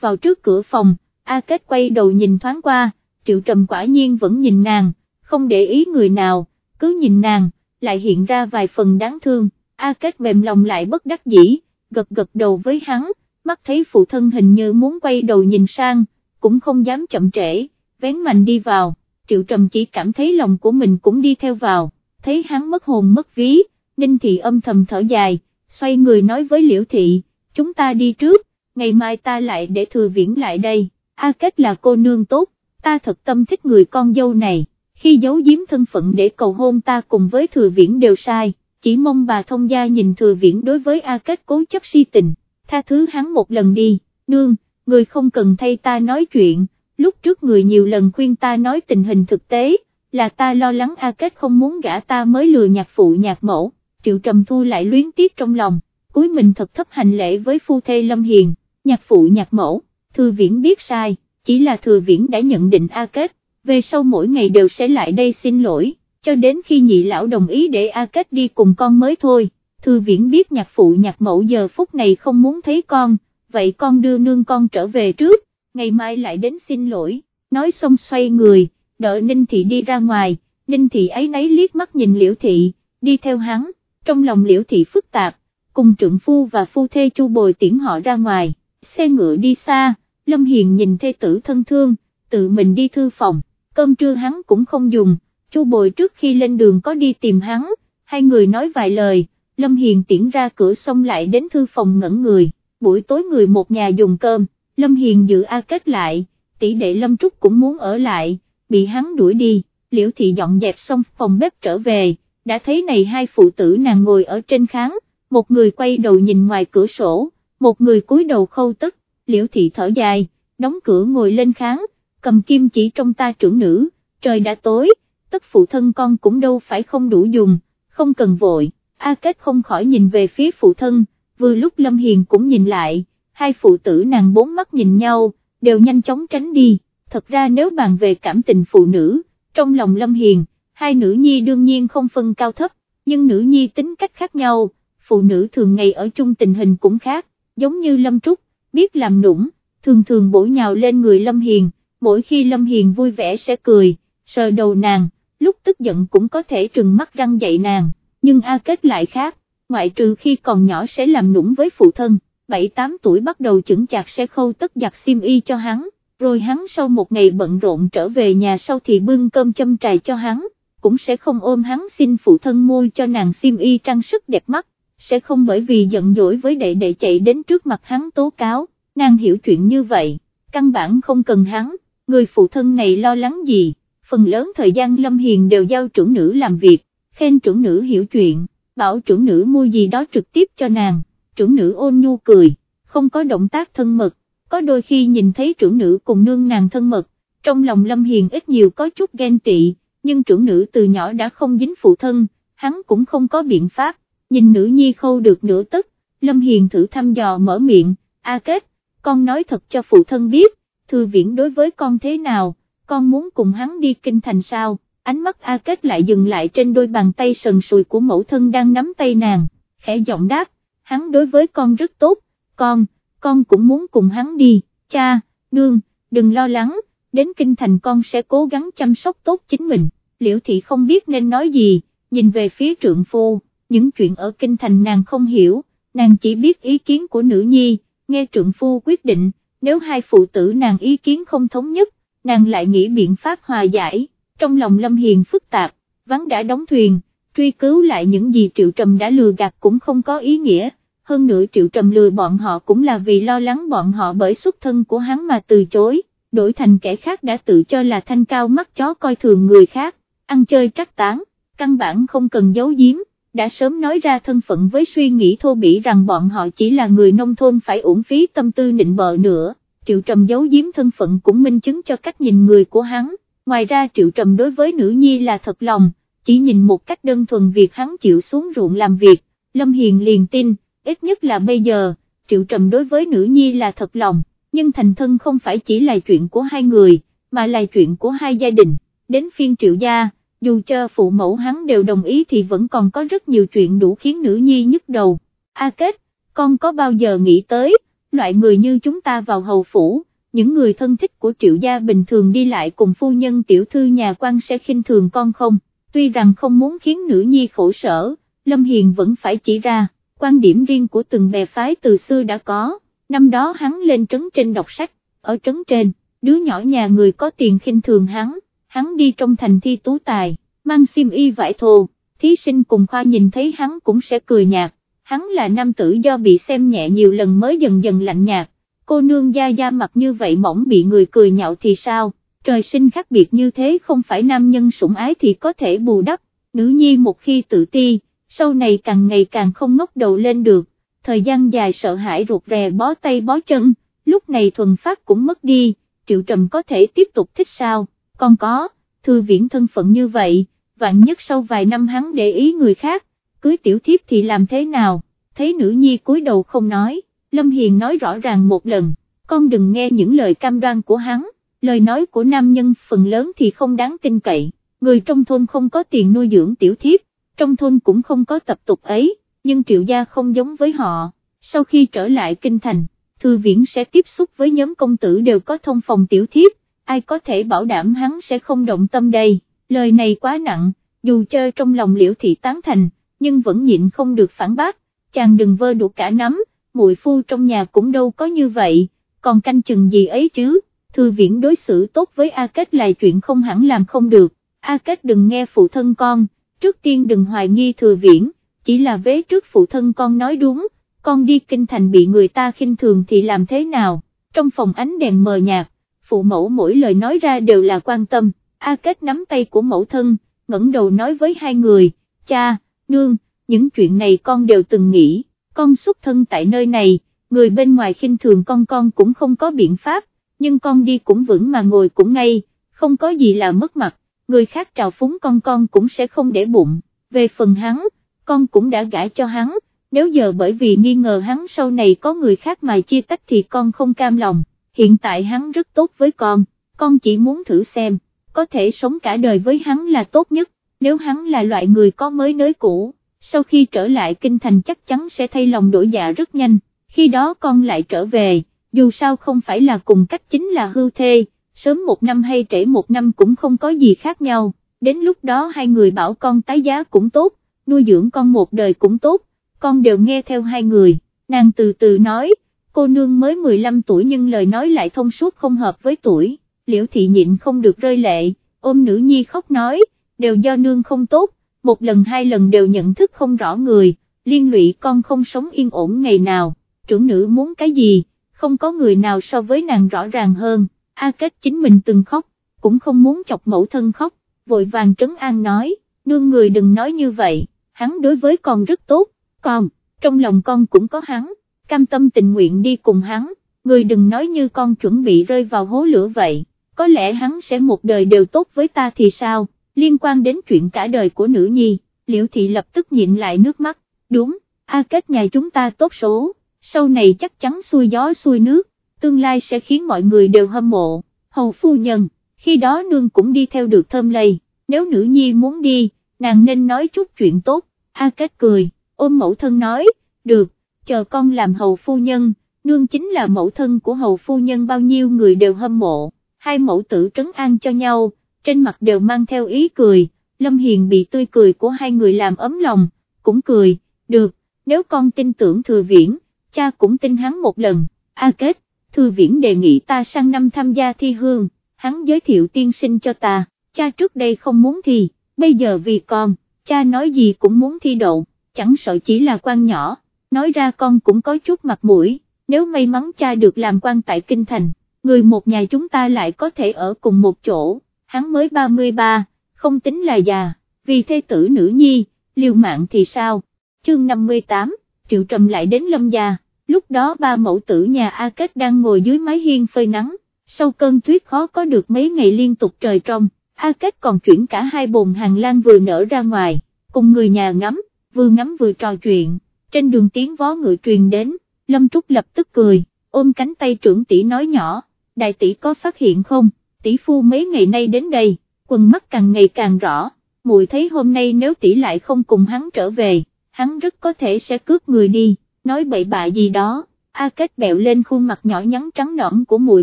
vào trước cửa phòng, A Kết quay đầu nhìn thoáng qua, Triệu Trầm quả nhiên vẫn nhìn nàng, không để ý người nào, cứ nhìn nàng, lại hiện ra vài phần đáng thương, A Kết mềm lòng lại bất đắc dĩ, gật gật đầu với hắn, mắt thấy phụ thân hình như muốn quay đầu nhìn sang, cũng không dám chậm trễ, vén mạnh đi vào, Triệu Trầm chỉ cảm thấy lòng của mình cũng đi theo vào, thấy hắn mất hồn mất ví, Ninh Thị âm thầm thở dài, xoay người nói với Liễu Thị, chúng ta đi trước, ngày mai ta lại để thừa viễn lại đây, A Kết là cô nương tốt, ta thật tâm thích người con dâu này, khi giấu giếm thân phận để cầu hôn ta cùng với thừa viễn đều sai, chỉ mong bà thông gia nhìn thừa viễn đối với A Kết cố chấp si tình, tha thứ hắn một lần đi, nương, người không cần thay ta nói chuyện, lúc trước người nhiều lần khuyên ta nói tình hình thực tế, là ta lo lắng A Kết không muốn gả ta mới lừa nhạc phụ nhạc mẫu, Triệu Trầm Thu lại luyến tiếc trong lòng, cuối mình thật thấp hành lễ với phu thê Lâm Hiền, nhạc phụ nhạc mẫu, Thư Viễn biết sai, chỉ là Thừa Viễn đã nhận định A Kết, về sau mỗi ngày đều sẽ lại đây xin lỗi, cho đến khi nhị lão đồng ý để A Kết đi cùng con mới thôi, Thư Viễn biết nhạc phụ nhạc mẫu giờ phút này không muốn thấy con, vậy con đưa nương con trở về trước, ngày mai lại đến xin lỗi, nói xong xoay người, đợi Ninh Thị đi ra ngoài, Ninh Thị ấy nấy liếc mắt nhìn Liễu Thị, đi theo hắn, trong lòng Liễu Thị phức tạp, cùng trượng phu và phu thê chu bồi tiễn họ ra ngoài, xe ngựa đi xa, Lâm Hiền nhìn thê tử thân thương, tự mình đi thư phòng, cơm trưa hắn cũng không dùng, chu bồi trước khi lên đường có đi tìm hắn, hai người nói vài lời, Lâm Hiền tiễn ra cửa xong lại đến thư phòng ngẩn người, buổi tối người một nhà dùng cơm, Lâm Hiền giữ A Kết lại, tỷ đệ Lâm Trúc cũng muốn ở lại, bị hắn đuổi đi, liễu thị dọn dẹp xong phòng bếp trở về, đã thấy này hai phụ tử nàng ngồi ở trên kháng, một người quay đầu nhìn ngoài cửa sổ, một người cúi đầu khâu tức, liễu thị thở dài, đóng cửa ngồi lên kháng, cầm kim chỉ trong ta trưởng nữ, trời đã tối, tất phụ thân con cũng đâu phải không đủ dùng, không cần vội, A Kết không khỏi nhìn về phía phụ thân, vừa lúc Lâm Hiền cũng nhìn lại, hai phụ tử nàng bốn mắt nhìn nhau, đều nhanh chóng tránh đi, thật ra nếu bàn về cảm tình phụ nữ, trong lòng Lâm Hiền, hai nữ nhi đương nhiên không phân cao thấp, nhưng nữ nhi tính cách khác nhau, phụ nữ thường ngày ở chung tình hình cũng khác, giống như Lâm Trúc, biết làm nũng, thường thường bổ nhào lên người Lâm Hiền, mỗi khi Lâm Hiền vui vẻ sẽ cười, sờ đầu nàng, lúc tức giận cũng có thể trừng mắt răng dậy nàng, nhưng A Kết lại khác, ngoại trừ khi còn nhỏ sẽ làm nũng với phụ thân, 7-8 tuổi bắt đầu chững chạc sẽ khâu tất giặt xiêm y cho hắn, rồi hắn sau một ngày bận rộn trở về nhà sau thì bưng cơm châm trài cho hắn, cũng sẽ không ôm hắn xin phụ thân mua cho nàng xiêm y trang sức đẹp mắt, sẽ không bởi vì giận dỗi với đệ đệ chạy đến trước mặt hắn tố cáo, nàng hiểu chuyện như vậy, căn bản không cần hắn, người phụ thân này lo lắng gì, phần lớn thời gian Lâm Hiền đều giao trưởng nữ làm việc, khen trưởng nữ hiểu chuyện, bảo trưởng nữ mua gì đó trực tiếp cho nàng, trưởng nữ ôn nhu cười, không có động tác thân mật, có đôi khi nhìn thấy trưởng nữ cùng nương nàng thân mật, trong lòng Lâm Hiền ít nhiều có chút ghen tị, nhưng trưởng nữ từ nhỏ đã không dính phụ thân, hắn cũng không có biện pháp, nhìn nữ nhi khâu được nửa tức, Lâm Hiền thử thăm dò mở miệng, A Kết, con nói thật cho phụ thân biết, thư viễn đối với con thế nào, con muốn cùng hắn đi kinh thành sao, ánh mắt A Kết lại dừng lại trên đôi bàn tay sần sùi của mẫu thân đang nắm tay nàng, khẽ giọng đáp, hắn đối với con rất tốt, con, con cũng muốn cùng hắn đi, cha, nương, đừng lo lắng, đến kinh thành con sẽ cố gắng chăm sóc tốt chính mình, liễu thị không biết nên nói gì, nhìn về phía trượng phu, những chuyện ở kinh thành nàng không hiểu, nàng chỉ biết ý kiến của nữ nhi, nghe trượng phu quyết định, nếu hai phụ tử nàng ý kiến không thống nhất, nàng lại nghĩ biện pháp hòa giải, trong lòng Lâm Hiền phức tạp, vắng đã đóng thuyền, truy cứu lại những gì Triệu Trầm đã lừa gạt cũng không có ý nghĩa, hơn nữa Triệu Trầm lừa bọn họ cũng là vì lo lắng bọn họ bởi xuất thân của hắn mà từ chối, đổi thành kẻ khác đã tự cho là thanh cao mắt chó coi thường người khác, ăn chơi trắc tán, căn bản không cần giấu giếm, đã sớm nói ra thân phận với suy nghĩ thô bỉ rằng bọn họ chỉ là người nông thôn phải uổng phí tâm tư nịnh bợ nữa, Triệu Trầm giấu giếm thân phận cũng minh chứng cho cách nhìn người của hắn, ngoài ra Triệu Trầm đối với nữ nhi là thật lòng, chỉ nhìn một cách đơn thuần việc hắn chịu xuống ruộng làm việc, Lâm Hiền liền tin, ít nhất là bây giờ, Triệu Trầm đối với nữ nhi là thật lòng, nhưng thành thân không phải chỉ là chuyện của hai người, mà là chuyện của hai gia đình, đến phiên Triệu gia dù cho phụ mẫu hắn đều đồng ý thì vẫn còn có rất nhiều chuyện đủ khiến nữ nhi nhức đầu. A Kết, con có bao giờ nghĩ tới, loại người như chúng ta vào hầu phủ, những người thân thích của triệu gia bình thường đi lại cùng phu nhân tiểu thư nhà quan sẽ khinh thường con không, tuy rằng không muốn khiến nữ nhi khổ sở, Lâm Hiền vẫn phải chỉ ra, quan điểm riêng của từng bè phái từ xưa đã có, năm đó hắn lên trấn trên đọc sách, ở trấn trên, đứa nhỏ nhà người có tiền khinh thường hắn hắn đi trong thành thi tú tài, mang xiêm y vải thô, thí sinh cùng khoa nhìn thấy hắn cũng sẽ cười nhạt, hắn là nam tử do bị xem nhẹ nhiều lần mới dần dần lạnh nhạt, cô nương da da mặt như vậy mỏng bị người cười nhạo thì sao, trời sinh khác biệt như thế không phải nam nhân sủng ái thì có thể bù đắp, nữ nhi một khi tự ti, sau này càng ngày càng không ngóc đầu lên được, thời gian dài sợ hãi ruột rè bó tay bó chân, lúc này thuần phát cũng mất đi, triệu trầm có thể tiếp tục thích sao? Còn có, thư viễn thân phận như vậy, vạn nhất sau vài năm hắn để ý người khác, cưới tiểu thiếp thì làm thế nào, thấy nữ nhi cúi đầu không nói, Lâm Hiền nói rõ ràng một lần, con đừng nghe những lời cam đoan của hắn, lời nói của nam nhân phần lớn thì không đáng tin cậy, người trong thôn không có tiền nuôi dưỡng tiểu thiếp, trong thôn cũng không có tập tục ấy, nhưng triệu gia không giống với họ, sau khi trở lại kinh thành, thư viễn sẽ tiếp xúc với nhóm công tử đều có thông phòng tiểu thiếp, ai có thể bảo đảm hắn sẽ không động tâm đây, lời này quá nặng, dù chơi trong lòng liễu thị tán thành, nhưng vẫn nhịn không được phản bác, chàng đừng vơ đủ cả nắm, muội phu trong nhà cũng đâu có như vậy, còn canh chừng gì ấy chứ, thư viễn đối xử tốt với A Kết là chuyện không hẳn làm không được, A Kết đừng nghe phụ thân con, trước tiên đừng hoài nghi thừa viễn, chỉ là vế trước phụ thân con nói đúng, con đi kinh thành bị người ta khinh thường thì làm thế nào, trong phòng ánh đèn mờ nhạt, phụ mẫu mỗi lời nói ra đều là quan tâm, A Kết nắm tay của mẫu thân, ngẩng đầu nói với hai người, cha, nương, những chuyện này con đều từng nghĩ, con xuất thân tại nơi này, người bên ngoài khinh thường con con cũng không có biện pháp, nhưng con đi cũng vững mà ngồi cũng ngay, không có gì là mất mặt, người khác trào phúng con con cũng sẽ không để bụng, về phần hắn, con cũng đã gãi cho hắn, nếu giờ bởi vì nghi ngờ hắn sau này có người khác mà chia tách thì con không cam lòng hiện tại hắn rất tốt với con, con chỉ muốn thử xem, có thể sống cả đời với hắn là tốt nhất, nếu hắn là loại người có mới nới cũ, sau khi trở lại kinh thành chắc chắn sẽ thay lòng đổi dạ rất nhanh, khi đó con lại trở về, dù sao không phải là cùng cách chính là hưu thê, sớm một năm hay trễ một năm cũng không có gì khác nhau, đến lúc đó hai người bảo con tái giá cũng tốt, nuôi dưỡng con một đời cũng tốt, con đều nghe theo hai người, nàng từ từ nói, cô nương mới 15 tuổi nhưng lời nói lại thông suốt không hợp với tuổi, liễu thị nhịn không được rơi lệ, ôm nữ nhi khóc nói, đều do nương không tốt, một lần hai lần đều nhận thức không rõ người, liên lụy con không sống yên ổn ngày nào, trưởng nữ muốn cái gì, không có người nào so với nàng rõ ràng hơn, A Kết chính mình từng khóc, cũng không muốn chọc mẫu thân khóc, vội vàng trấn an nói, nương người đừng nói như vậy, hắn đối với con rất tốt, con, trong lòng con cũng có hắn, cam tâm tình nguyện đi cùng hắn, người đừng nói như con chuẩn bị rơi vào hố lửa vậy, có lẽ hắn sẽ một đời đều tốt với ta thì sao, liên quan đến chuyện cả đời của nữ nhi, liễu thị lập tức nhịn lại nước mắt, đúng, A Kết nhà chúng ta tốt số, sau này chắc chắn xuôi gió xuôi nước, tương lai sẽ khiến mọi người đều hâm mộ, hầu phu nhân, khi đó nương cũng đi theo được thơm lây, nếu nữ nhi muốn đi, nàng nên nói chút chuyện tốt, A Kết cười, ôm mẫu thân nói, được, chờ con làm hầu phu nhân, nương chính là mẫu thân của hầu phu nhân bao nhiêu người đều hâm mộ, hai mẫu tử trấn an cho nhau, trên mặt đều mang theo ý cười, Lâm Hiền bị tươi cười của hai người làm ấm lòng, cũng cười, được, nếu con tin tưởng thừa viễn, cha cũng tin hắn một lần, A Kết, thừa viễn đề nghị ta sang năm tham gia thi hương, hắn giới thiệu tiên sinh cho ta, cha trước đây không muốn thi, bây giờ vì con, cha nói gì cũng muốn thi đậu, chẳng sợ chỉ là quan nhỏ, nói ra con cũng có chút mặt mũi, nếu may mắn cha được làm quan tại Kinh Thành, người một nhà chúng ta lại có thể ở cùng một chỗ, hắn mới 33, không tính là già, vì thê tử nữ nhi, liều mạng thì sao, chương 58, Triệu Trầm lại đến Lâm Gia, lúc đó ba mẫu tử nhà A Kết đang ngồi dưới mái hiên phơi nắng, sau cơn tuyết khó có được mấy ngày liên tục trời trong, A Kết còn chuyển cả hai bồn hàng lan vừa nở ra ngoài, cùng người nhà ngắm, vừa ngắm vừa trò chuyện, trên đường tiếng vó ngựa truyền đến, Lâm Trúc lập tức cười, ôm cánh tay trưởng tỷ nói nhỏ, đại tỷ có phát hiện không, tỷ phu mấy ngày nay đến đây, quần mắt càng ngày càng rõ, mùi thấy hôm nay nếu tỷ lại không cùng hắn trở về, hắn rất có thể sẽ cướp người đi, nói bậy bạ gì đó, A Kết bẹo lên khuôn mặt nhỏ nhắn trắng nõn của muội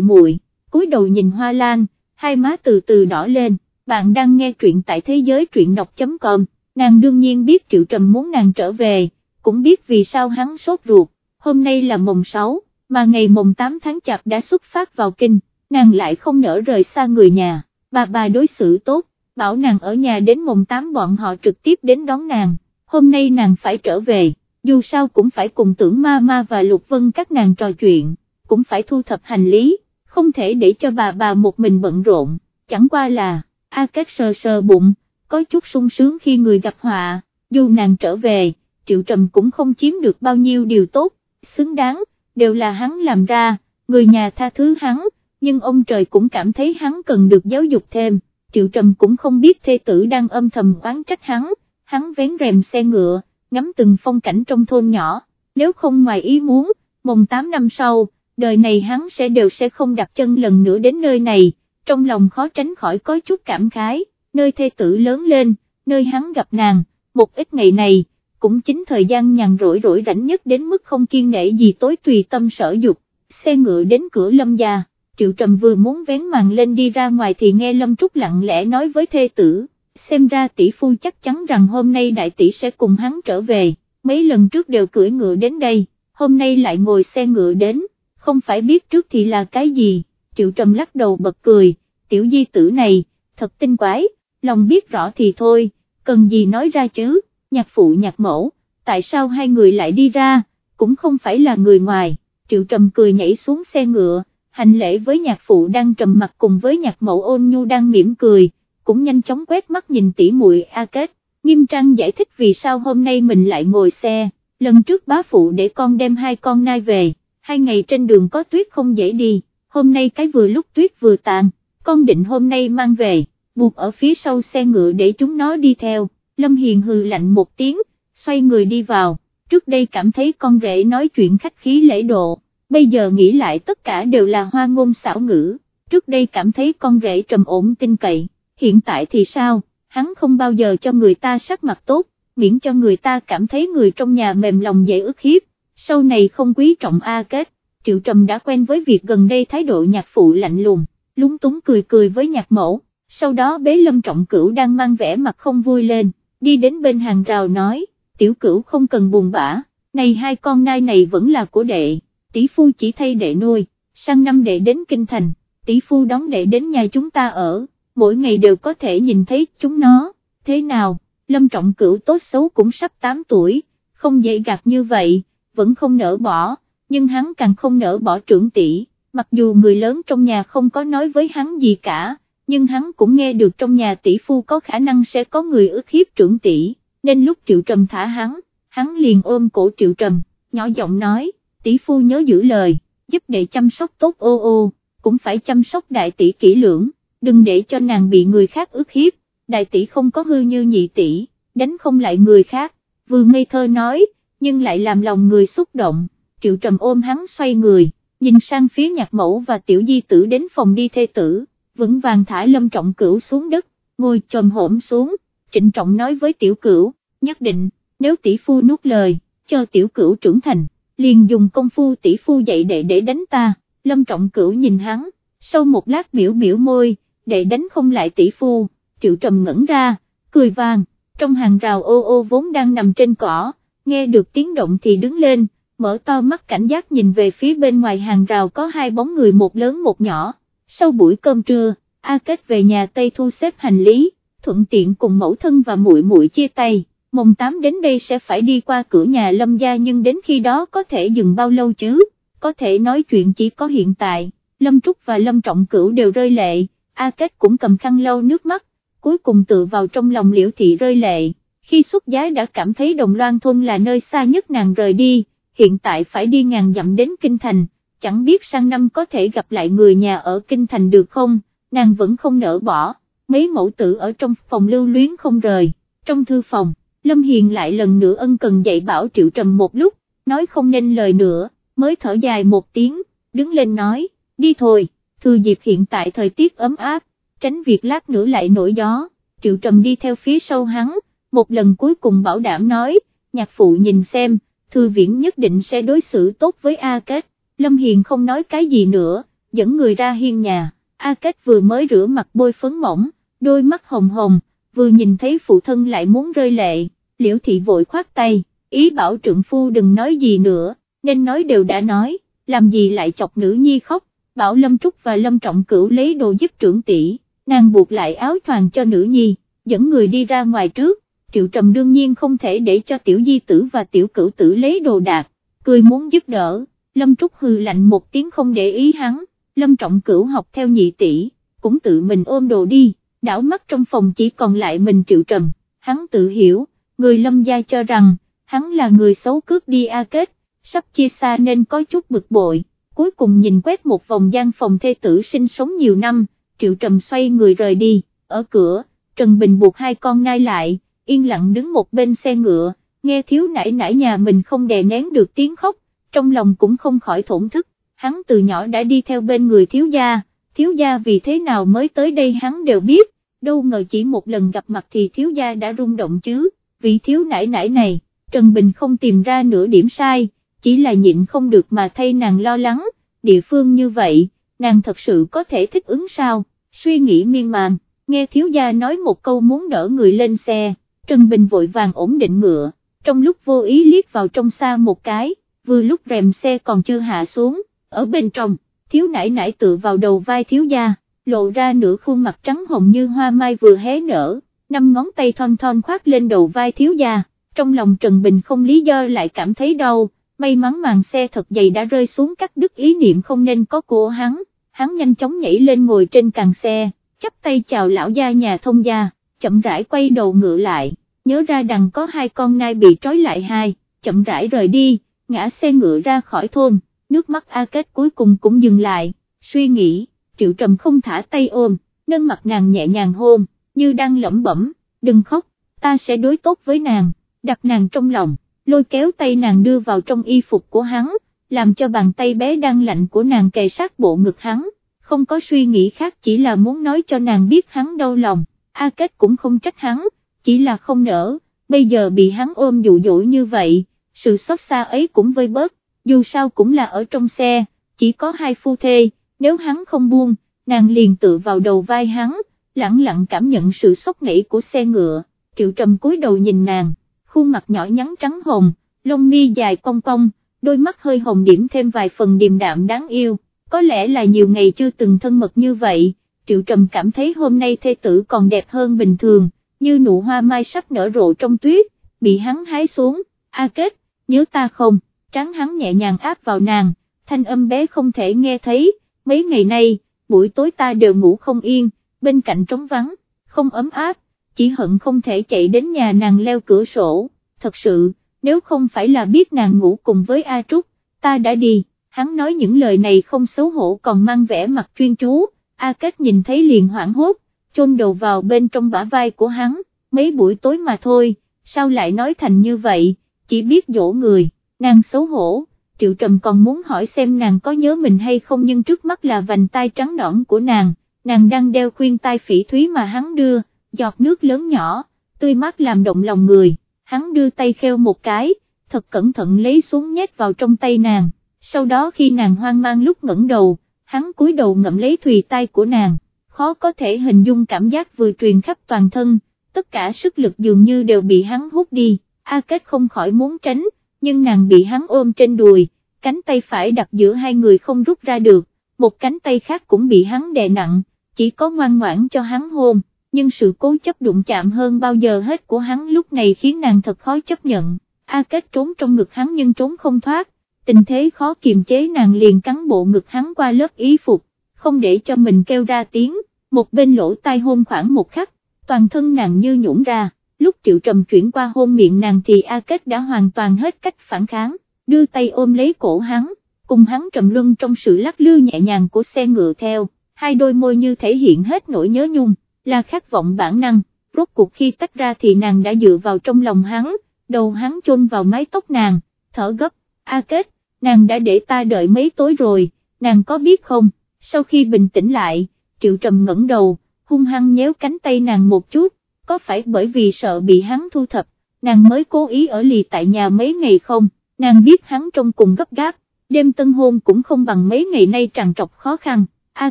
muội, cúi đầu nhìn Hoa Lan, hai má từ từ đỏ lên, bạn đang nghe truyện tại thế giới truyện đọc.com, nàng đương nhiên biết Triệu Trầm muốn nàng trở về, cũng biết vì sao hắn sốt ruột, hôm nay là mồng 6, mà ngày mồng 8 tháng chạp đã xuất phát vào kinh, nàng lại không nỡ rời xa người nhà, bà bà đối xử tốt, bảo nàng ở nhà đến mồng 8 bọn họ trực tiếp đến đón nàng, hôm nay nàng phải trở về, dù sao cũng phải cùng tưởng ma ma và lục vân các nàng trò chuyện, cũng phải thu thập hành lý, không thể để cho bà bà một mình bận rộn, chẳng qua là, A cát sờ sờ bụng, có chút sung sướng khi người gặp họa, dù nàng trở về, Triệu Trầm cũng không chiếm được bao nhiêu điều tốt, xứng đáng, đều là hắn làm ra, người nhà tha thứ hắn, nhưng ông trời cũng cảm thấy hắn cần được giáo dục thêm, Triệu Trầm cũng không biết thê tử đang âm thầm oán trách hắn, hắn vén rèm xe ngựa, ngắm từng phong cảnh trong thôn nhỏ, nếu không ngoài ý muốn, mồng 8 năm sau, đời này hắn sẽ đều sẽ không đặt chân lần nữa đến nơi này, trong lòng khó tránh khỏi có chút cảm khái, nơi thê tử lớn lên, nơi hắn gặp nàng, một ít ngày này, cũng chính thời gian nhàn rỗi rỗi rảnh nhất đến mức không kiên nể gì tối tùy tâm sở dục, xe ngựa đến cửa lâm gia, triệu trầm vừa muốn vén màn lên đi ra ngoài thì nghe lâm trúc lặng lẽ nói với thê tử, xem ra tỷ phu chắc chắn rằng hôm nay đại tỷ sẽ cùng hắn trở về, mấy lần trước đều cưỡi ngựa đến đây, hôm nay lại ngồi xe ngựa đến, không phải biết trước thì là cái gì, triệu trầm lắc đầu bật cười, tiểu di tử này, thật tinh quái, lòng biết rõ thì thôi, cần gì nói ra chứ? Nhạc phụ nhạc mẫu, tại sao hai người lại đi ra, cũng không phải là người ngoài, triệu trầm cười nhảy xuống xe ngựa, hành lễ với nhạc phụ đang trầm mặt cùng với nhạc mẫu ôn nhu đang mỉm cười, cũng nhanh chóng quét mắt nhìn tỉ muội A Kết, nghiêm trang giải thích vì sao hôm nay mình lại ngồi xe, lần trước bá phụ để con đem hai con nai về, hai ngày trên đường có tuyết không dễ đi, hôm nay cái vừa lúc tuyết vừa tàn, con định hôm nay mang về, buộc ở phía sau xe ngựa để chúng nó đi theo. Lâm Hiền hừ lạnh một tiếng, xoay người đi vào, trước đây cảm thấy con rể nói chuyện khách khí lễ độ, bây giờ nghĩ lại tất cả đều là hoa ngôn xảo ngữ, trước đây cảm thấy con rể trầm ổn tin cậy, hiện tại thì sao, hắn không bao giờ cho người ta sắc mặt tốt, miễn cho người ta cảm thấy người trong nhà mềm lòng dễ ức hiếp, sau này không quý trọng A kết, Triệu Trầm đã quen với việc gần đây thái độ nhạc phụ lạnh lùng, lúng túng cười cười với nhạc mẫu, sau đó bế lâm trọng cửu đang mang vẻ mặt không vui lên đi đến bên hàng rào nói, tiểu cửu không cần buồn bã, này hai con nai này vẫn là của đệ, tỷ phu chỉ thay đệ nuôi, sang năm đệ đến kinh thành, tỷ phu đón đệ đến nhà chúng ta ở, mỗi ngày đều có thể nhìn thấy chúng nó, thế nào, lâm trọng cửu tốt xấu cũng sắp 8 tuổi, không dễ gạt như vậy, vẫn không nỡ bỏ, nhưng hắn càng không nỡ bỏ trưởng tỷ, mặc dù người lớn trong nhà không có nói với hắn gì cả nhưng hắn cũng nghe được trong nhà tỷ phu có khả năng sẽ có người ức hiếp trưởng tỷ, nên lúc Triệu Trầm thả hắn, hắn liền ôm cổ Triệu Trầm, nhỏ giọng nói, tỷ phu nhớ giữ lời, giúp đệ chăm sóc tốt ô ô, cũng phải chăm sóc đại tỷ kỹ lưỡng, đừng để cho nàng bị người khác ức hiếp, đại tỷ không có hư như nhị tỷ, đánh không lại người khác, vừa ngây thơ nói, nhưng lại làm lòng người xúc động, Triệu Trầm ôm hắn xoay người, nhìn sang phía nhạc mẫu và tiểu di tử đến phòng đi thê tử, vững vàng thả lâm trọng cửu xuống đất, ngồi trồm hổm xuống, trịnh trọng nói với tiểu cửu, nhất định, nếu tỷ phu nuốt lời, cho tiểu cửu trưởng thành, liền dùng công phu tỷ phu dạy đệ để đánh ta, lâm trọng cửu nhìn hắn, sau một lát biểu biểu môi, đệ đánh không lại tỷ phu, triệu trầm ngẩn ra, cười vàng, trong hàng rào ô ô vốn đang nằm trên cỏ, nghe được tiếng động thì đứng lên, mở to mắt cảnh giác nhìn về phía bên ngoài hàng rào có hai bóng người một lớn một nhỏ, sau buổi cơm trưa, A Kết về nhà Tây thu xếp hành lý, thuận tiện cùng mẫu thân và muội muội chia tay, mùng 8 đến đây sẽ phải đi qua cửa nhà Lâm gia nhưng đến khi đó có thể dừng bao lâu chứ, có thể nói chuyện chỉ có hiện tại, Lâm Trúc và Lâm Trọng Cửu đều rơi lệ, A Kết cũng cầm khăn lau nước mắt, cuối cùng tự vào trong lòng liễu thị rơi lệ, khi xuất giá đã cảm thấy Đồng Loan Thôn là nơi xa nhất nàng rời đi, hiện tại phải đi ngàn dặm đến Kinh Thành, chẳng biết sang năm có thể gặp lại người nhà ở Kinh Thành được không, nàng vẫn không nỡ bỏ, mấy mẫu tử ở trong phòng lưu luyến không rời, trong thư phòng, Lâm Hiền lại lần nữa ân cần dạy bảo Triệu Trầm một lúc, nói không nên lời nữa, mới thở dài một tiếng, đứng lên nói, đi thôi, thừa dịp hiện tại thời tiết ấm áp, tránh việc lát nữa lại nổi gió, Triệu Trầm đi theo phía sau hắn, một lần cuối cùng bảo đảm nói, nhạc phụ nhìn xem, thư viễn nhất định sẽ đối xử tốt với A Kết, Lâm Hiền không nói cái gì nữa, dẫn người ra hiên nhà, A Kết vừa mới rửa mặt bôi phấn mỏng, đôi mắt hồng hồng, vừa nhìn thấy phụ thân lại muốn rơi lệ, liễu thị vội khoát tay, ý bảo trượng phu đừng nói gì nữa, nên nói đều đã nói, làm gì lại chọc nữ nhi khóc, bảo Lâm Trúc và Lâm Trọng Cửu lấy đồ giúp trưởng tỷ, nàng buộc lại áo choàng cho nữ nhi, dẫn người đi ra ngoài trước, Triệu Trầm đương nhiên không thể để cho tiểu di tử và tiểu cửu tử lấy đồ đạc, cười muốn giúp đỡ, Lâm Trúc hư lạnh một tiếng không để ý hắn, Lâm Trọng Cửu học theo nhị tỷ, cũng tự mình ôm đồ đi, đảo mắt trong phòng chỉ còn lại mình Triệu Trầm, hắn tự hiểu, người Lâm gia cho rằng, hắn là người xấu cướp đi A Kết, sắp chia xa nên có chút bực bội, cuối cùng nhìn quét một vòng gian phòng thê tử sinh sống nhiều năm, Triệu Trầm xoay người rời đi, ở cửa, Trần Bình buộc hai con nai lại, yên lặng đứng một bên xe ngựa, nghe thiếu nãy nãy nhà mình không đè nén được tiếng khóc, trong lòng cũng không khỏi thổn thức, hắn từ nhỏ đã đi theo bên người thiếu gia, thiếu gia vì thế nào mới tới đây hắn đều biết, đâu ngờ chỉ một lần gặp mặt thì thiếu gia đã rung động chứ, vị thiếu nãy nãy này, Trần Bình không tìm ra nửa điểm sai, chỉ là nhịn không được mà thay nàng lo lắng, địa phương như vậy, nàng thật sự có thể thích ứng sao, suy nghĩ miên man, nghe thiếu gia nói một câu muốn đỡ người lên xe, Trần Bình vội vàng ổn định ngựa, trong lúc vô ý liếc vào trong xa một cái, vừa lúc rèm xe còn chưa hạ xuống, ở bên trong, thiếu nải nải tự vào đầu vai thiếu gia, lộ ra nửa khuôn mặt trắng hồng như hoa mai vừa hé nở, năm ngón tay thon thon khoát lên đầu vai thiếu gia, trong lòng Trần Bình không lý do lại cảm thấy đau, may mắn màn xe thật dày đã rơi xuống cắt đứt ý niệm không nên có của hắn, hắn nhanh chóng nhảy lên ngồi trên càng xe, chắp tay chào lão gia nhà thông gia, chậm rãi quay đầu ngựa lại, nhớ ra đằng có hai con nai bị trói lại hai, chậm rãi rời đi, ngã xe ngựa ra khỏi thôn, nước mắt A Kết cuối cùng cũng dừng lại, suy nghĩ, triệu trầm không thả tay ôm, nâng mặt nàng nhẹ nhàng hôn, như đang lẩm bẩm, đừng khóc, ta sẽ đối tốt với nàng, đặt nàng trong lòng, lôi kéo tay nàng đưa vào trong y phục của hắn, làm cho bàn tay bé đang lạnh của nàng kề sát bộ ngực hắn, không có suy nghĩ khác chỉ là muốn nói cho nàng biết hắn đau lòng, A Kết cũng không trách hắn, chỉ là không nỡ, bây giờ bị hắn ôm dụ dỗ như vậy, sự xót xa ấy cũng vơi bớt, dù sao cũng là ở trong xe, chỉ có hai phu thê, nếu hắn không buông, nàng liền tự vào đầu vai hắn, lặng lặng cảm nhận sự sốc nảy của xe ngựa, triệu trầm cúi đầu nhìn nàng, khuôn mặt nhỏ nhắn trắng hồng, lông mi dài cong cong, đôi mắt hơi hồng điểm thêm vài phần điềm đạm đáng yêu, có lẽ là nhiều ngày chưa từng thân mật như vậy, triệu trầm cảm thấy hôm nay thê tử còn đẹp hơn bình thường, như nụ hoa mai sắp nở rộ trong tuyết, bị hắn hái xuống, a kết, nhớ ta không, tráng hắn nhẹ nhàng áp vào nàng, thanh âm bé không thể nghe thấy, mấy ngày nay, buổi tối ta đều ngủ không yên, bên cạnh trống vắng, không ấm áp, chỉ hận không thể chạy đến nhà nàng leo cửa sổ, thật sự, nếu không phải là biết nàng ngủ cùng với A Trúc, ta đã đi, hắn nói những lời này không xấu hổ còn mang vẻ mặt chuyên chú, A Kết nhìn thấy liền hoảng hốt, chôn đầu vào bên trong bả vai của hắn, mấy buổi tối mà thôi, sao lại nói thành như vậy, chỉ biết dỗ người, nàng xấu hổ, Triệu Trầm còn muốn hỏi xem nàng có nhớ mình hay không nhưng trước mắt là vành tay trắng nõn của nàng, nàng đang đeo khuyên tai phỉ thúy mà hắn đưa, giọt nước lớn nhỏ, tươi mát làm động lòng người, hắn đưa tay kheo một cái, thật cẩn thận lấy xuống nhét vào trong tay nàng, sau đó khi nàng hoang mang lúc ngẩng đầu, hắn cúi đầu ngậm lấy thùy tay của nàng, khó có thể hình dung cảm giác vừa truyền khắp toàn thân, tất cả sức lực dường như đều bị hắn hút đi, A Kết không khỏi muốn tránh, nhưng nàng bị hắn ôm trên đùi, cánh tay phải đặt giữa hai người không rút ra được, một cánh tay khác cũng bị hắn đè nặng, chỉ có ngoan ngoãn cho hắn hôn, nhưng sự cố chấp đụng chạm hơn bao giờ hết của hắn lúc này khiến nàng thật khó chấp nhận, A Kết trốn trong ngực hắn nhưng trốn không thoát, tình thế khó kiềm chế nàng liền cắn bộ ngực hắn qua lớp ý phục, không để cho mình kêu ra tiếng, một bên lỗ tai hôn khoảng một khắc, toàn thân nàng như nhũn ra, lúc triệu trầm chuyển qua hôn miệng nàng thì A Kết đã hoàn toàn hết cách phản kháng, đưa tay ôm lấy cổ hắn, cùng hắn trầm luân trong sự lắc lư nhẹ nhàng của xe ngựa theo, hai đôi môi như thể hiện hết nỗi nhớ nhung, là khát vọng bản năng, rốt cuộc khi tách ra thì nàng đã dựa vào trong lòng hắn, đầu hắn chôn vào mái tóc nàng, thở gấp, A Kết, nàng đã để ta đợi mấy tối rồi, nàng có biết không, sau khi bình tĩnh lại, triệu trầm ngẩng đầu, hung hăng nhéo cánh tay nàng một chút, có phải bởi vì sợ bị hắn thu thập, nàng mới cố ý ở lì tại nhà mấy ngày không, nàng biết hắn trong cùng gấp gáp, đêm tân hôn cũng không bằng mấy ngày nay tràn trọc khó khăn, A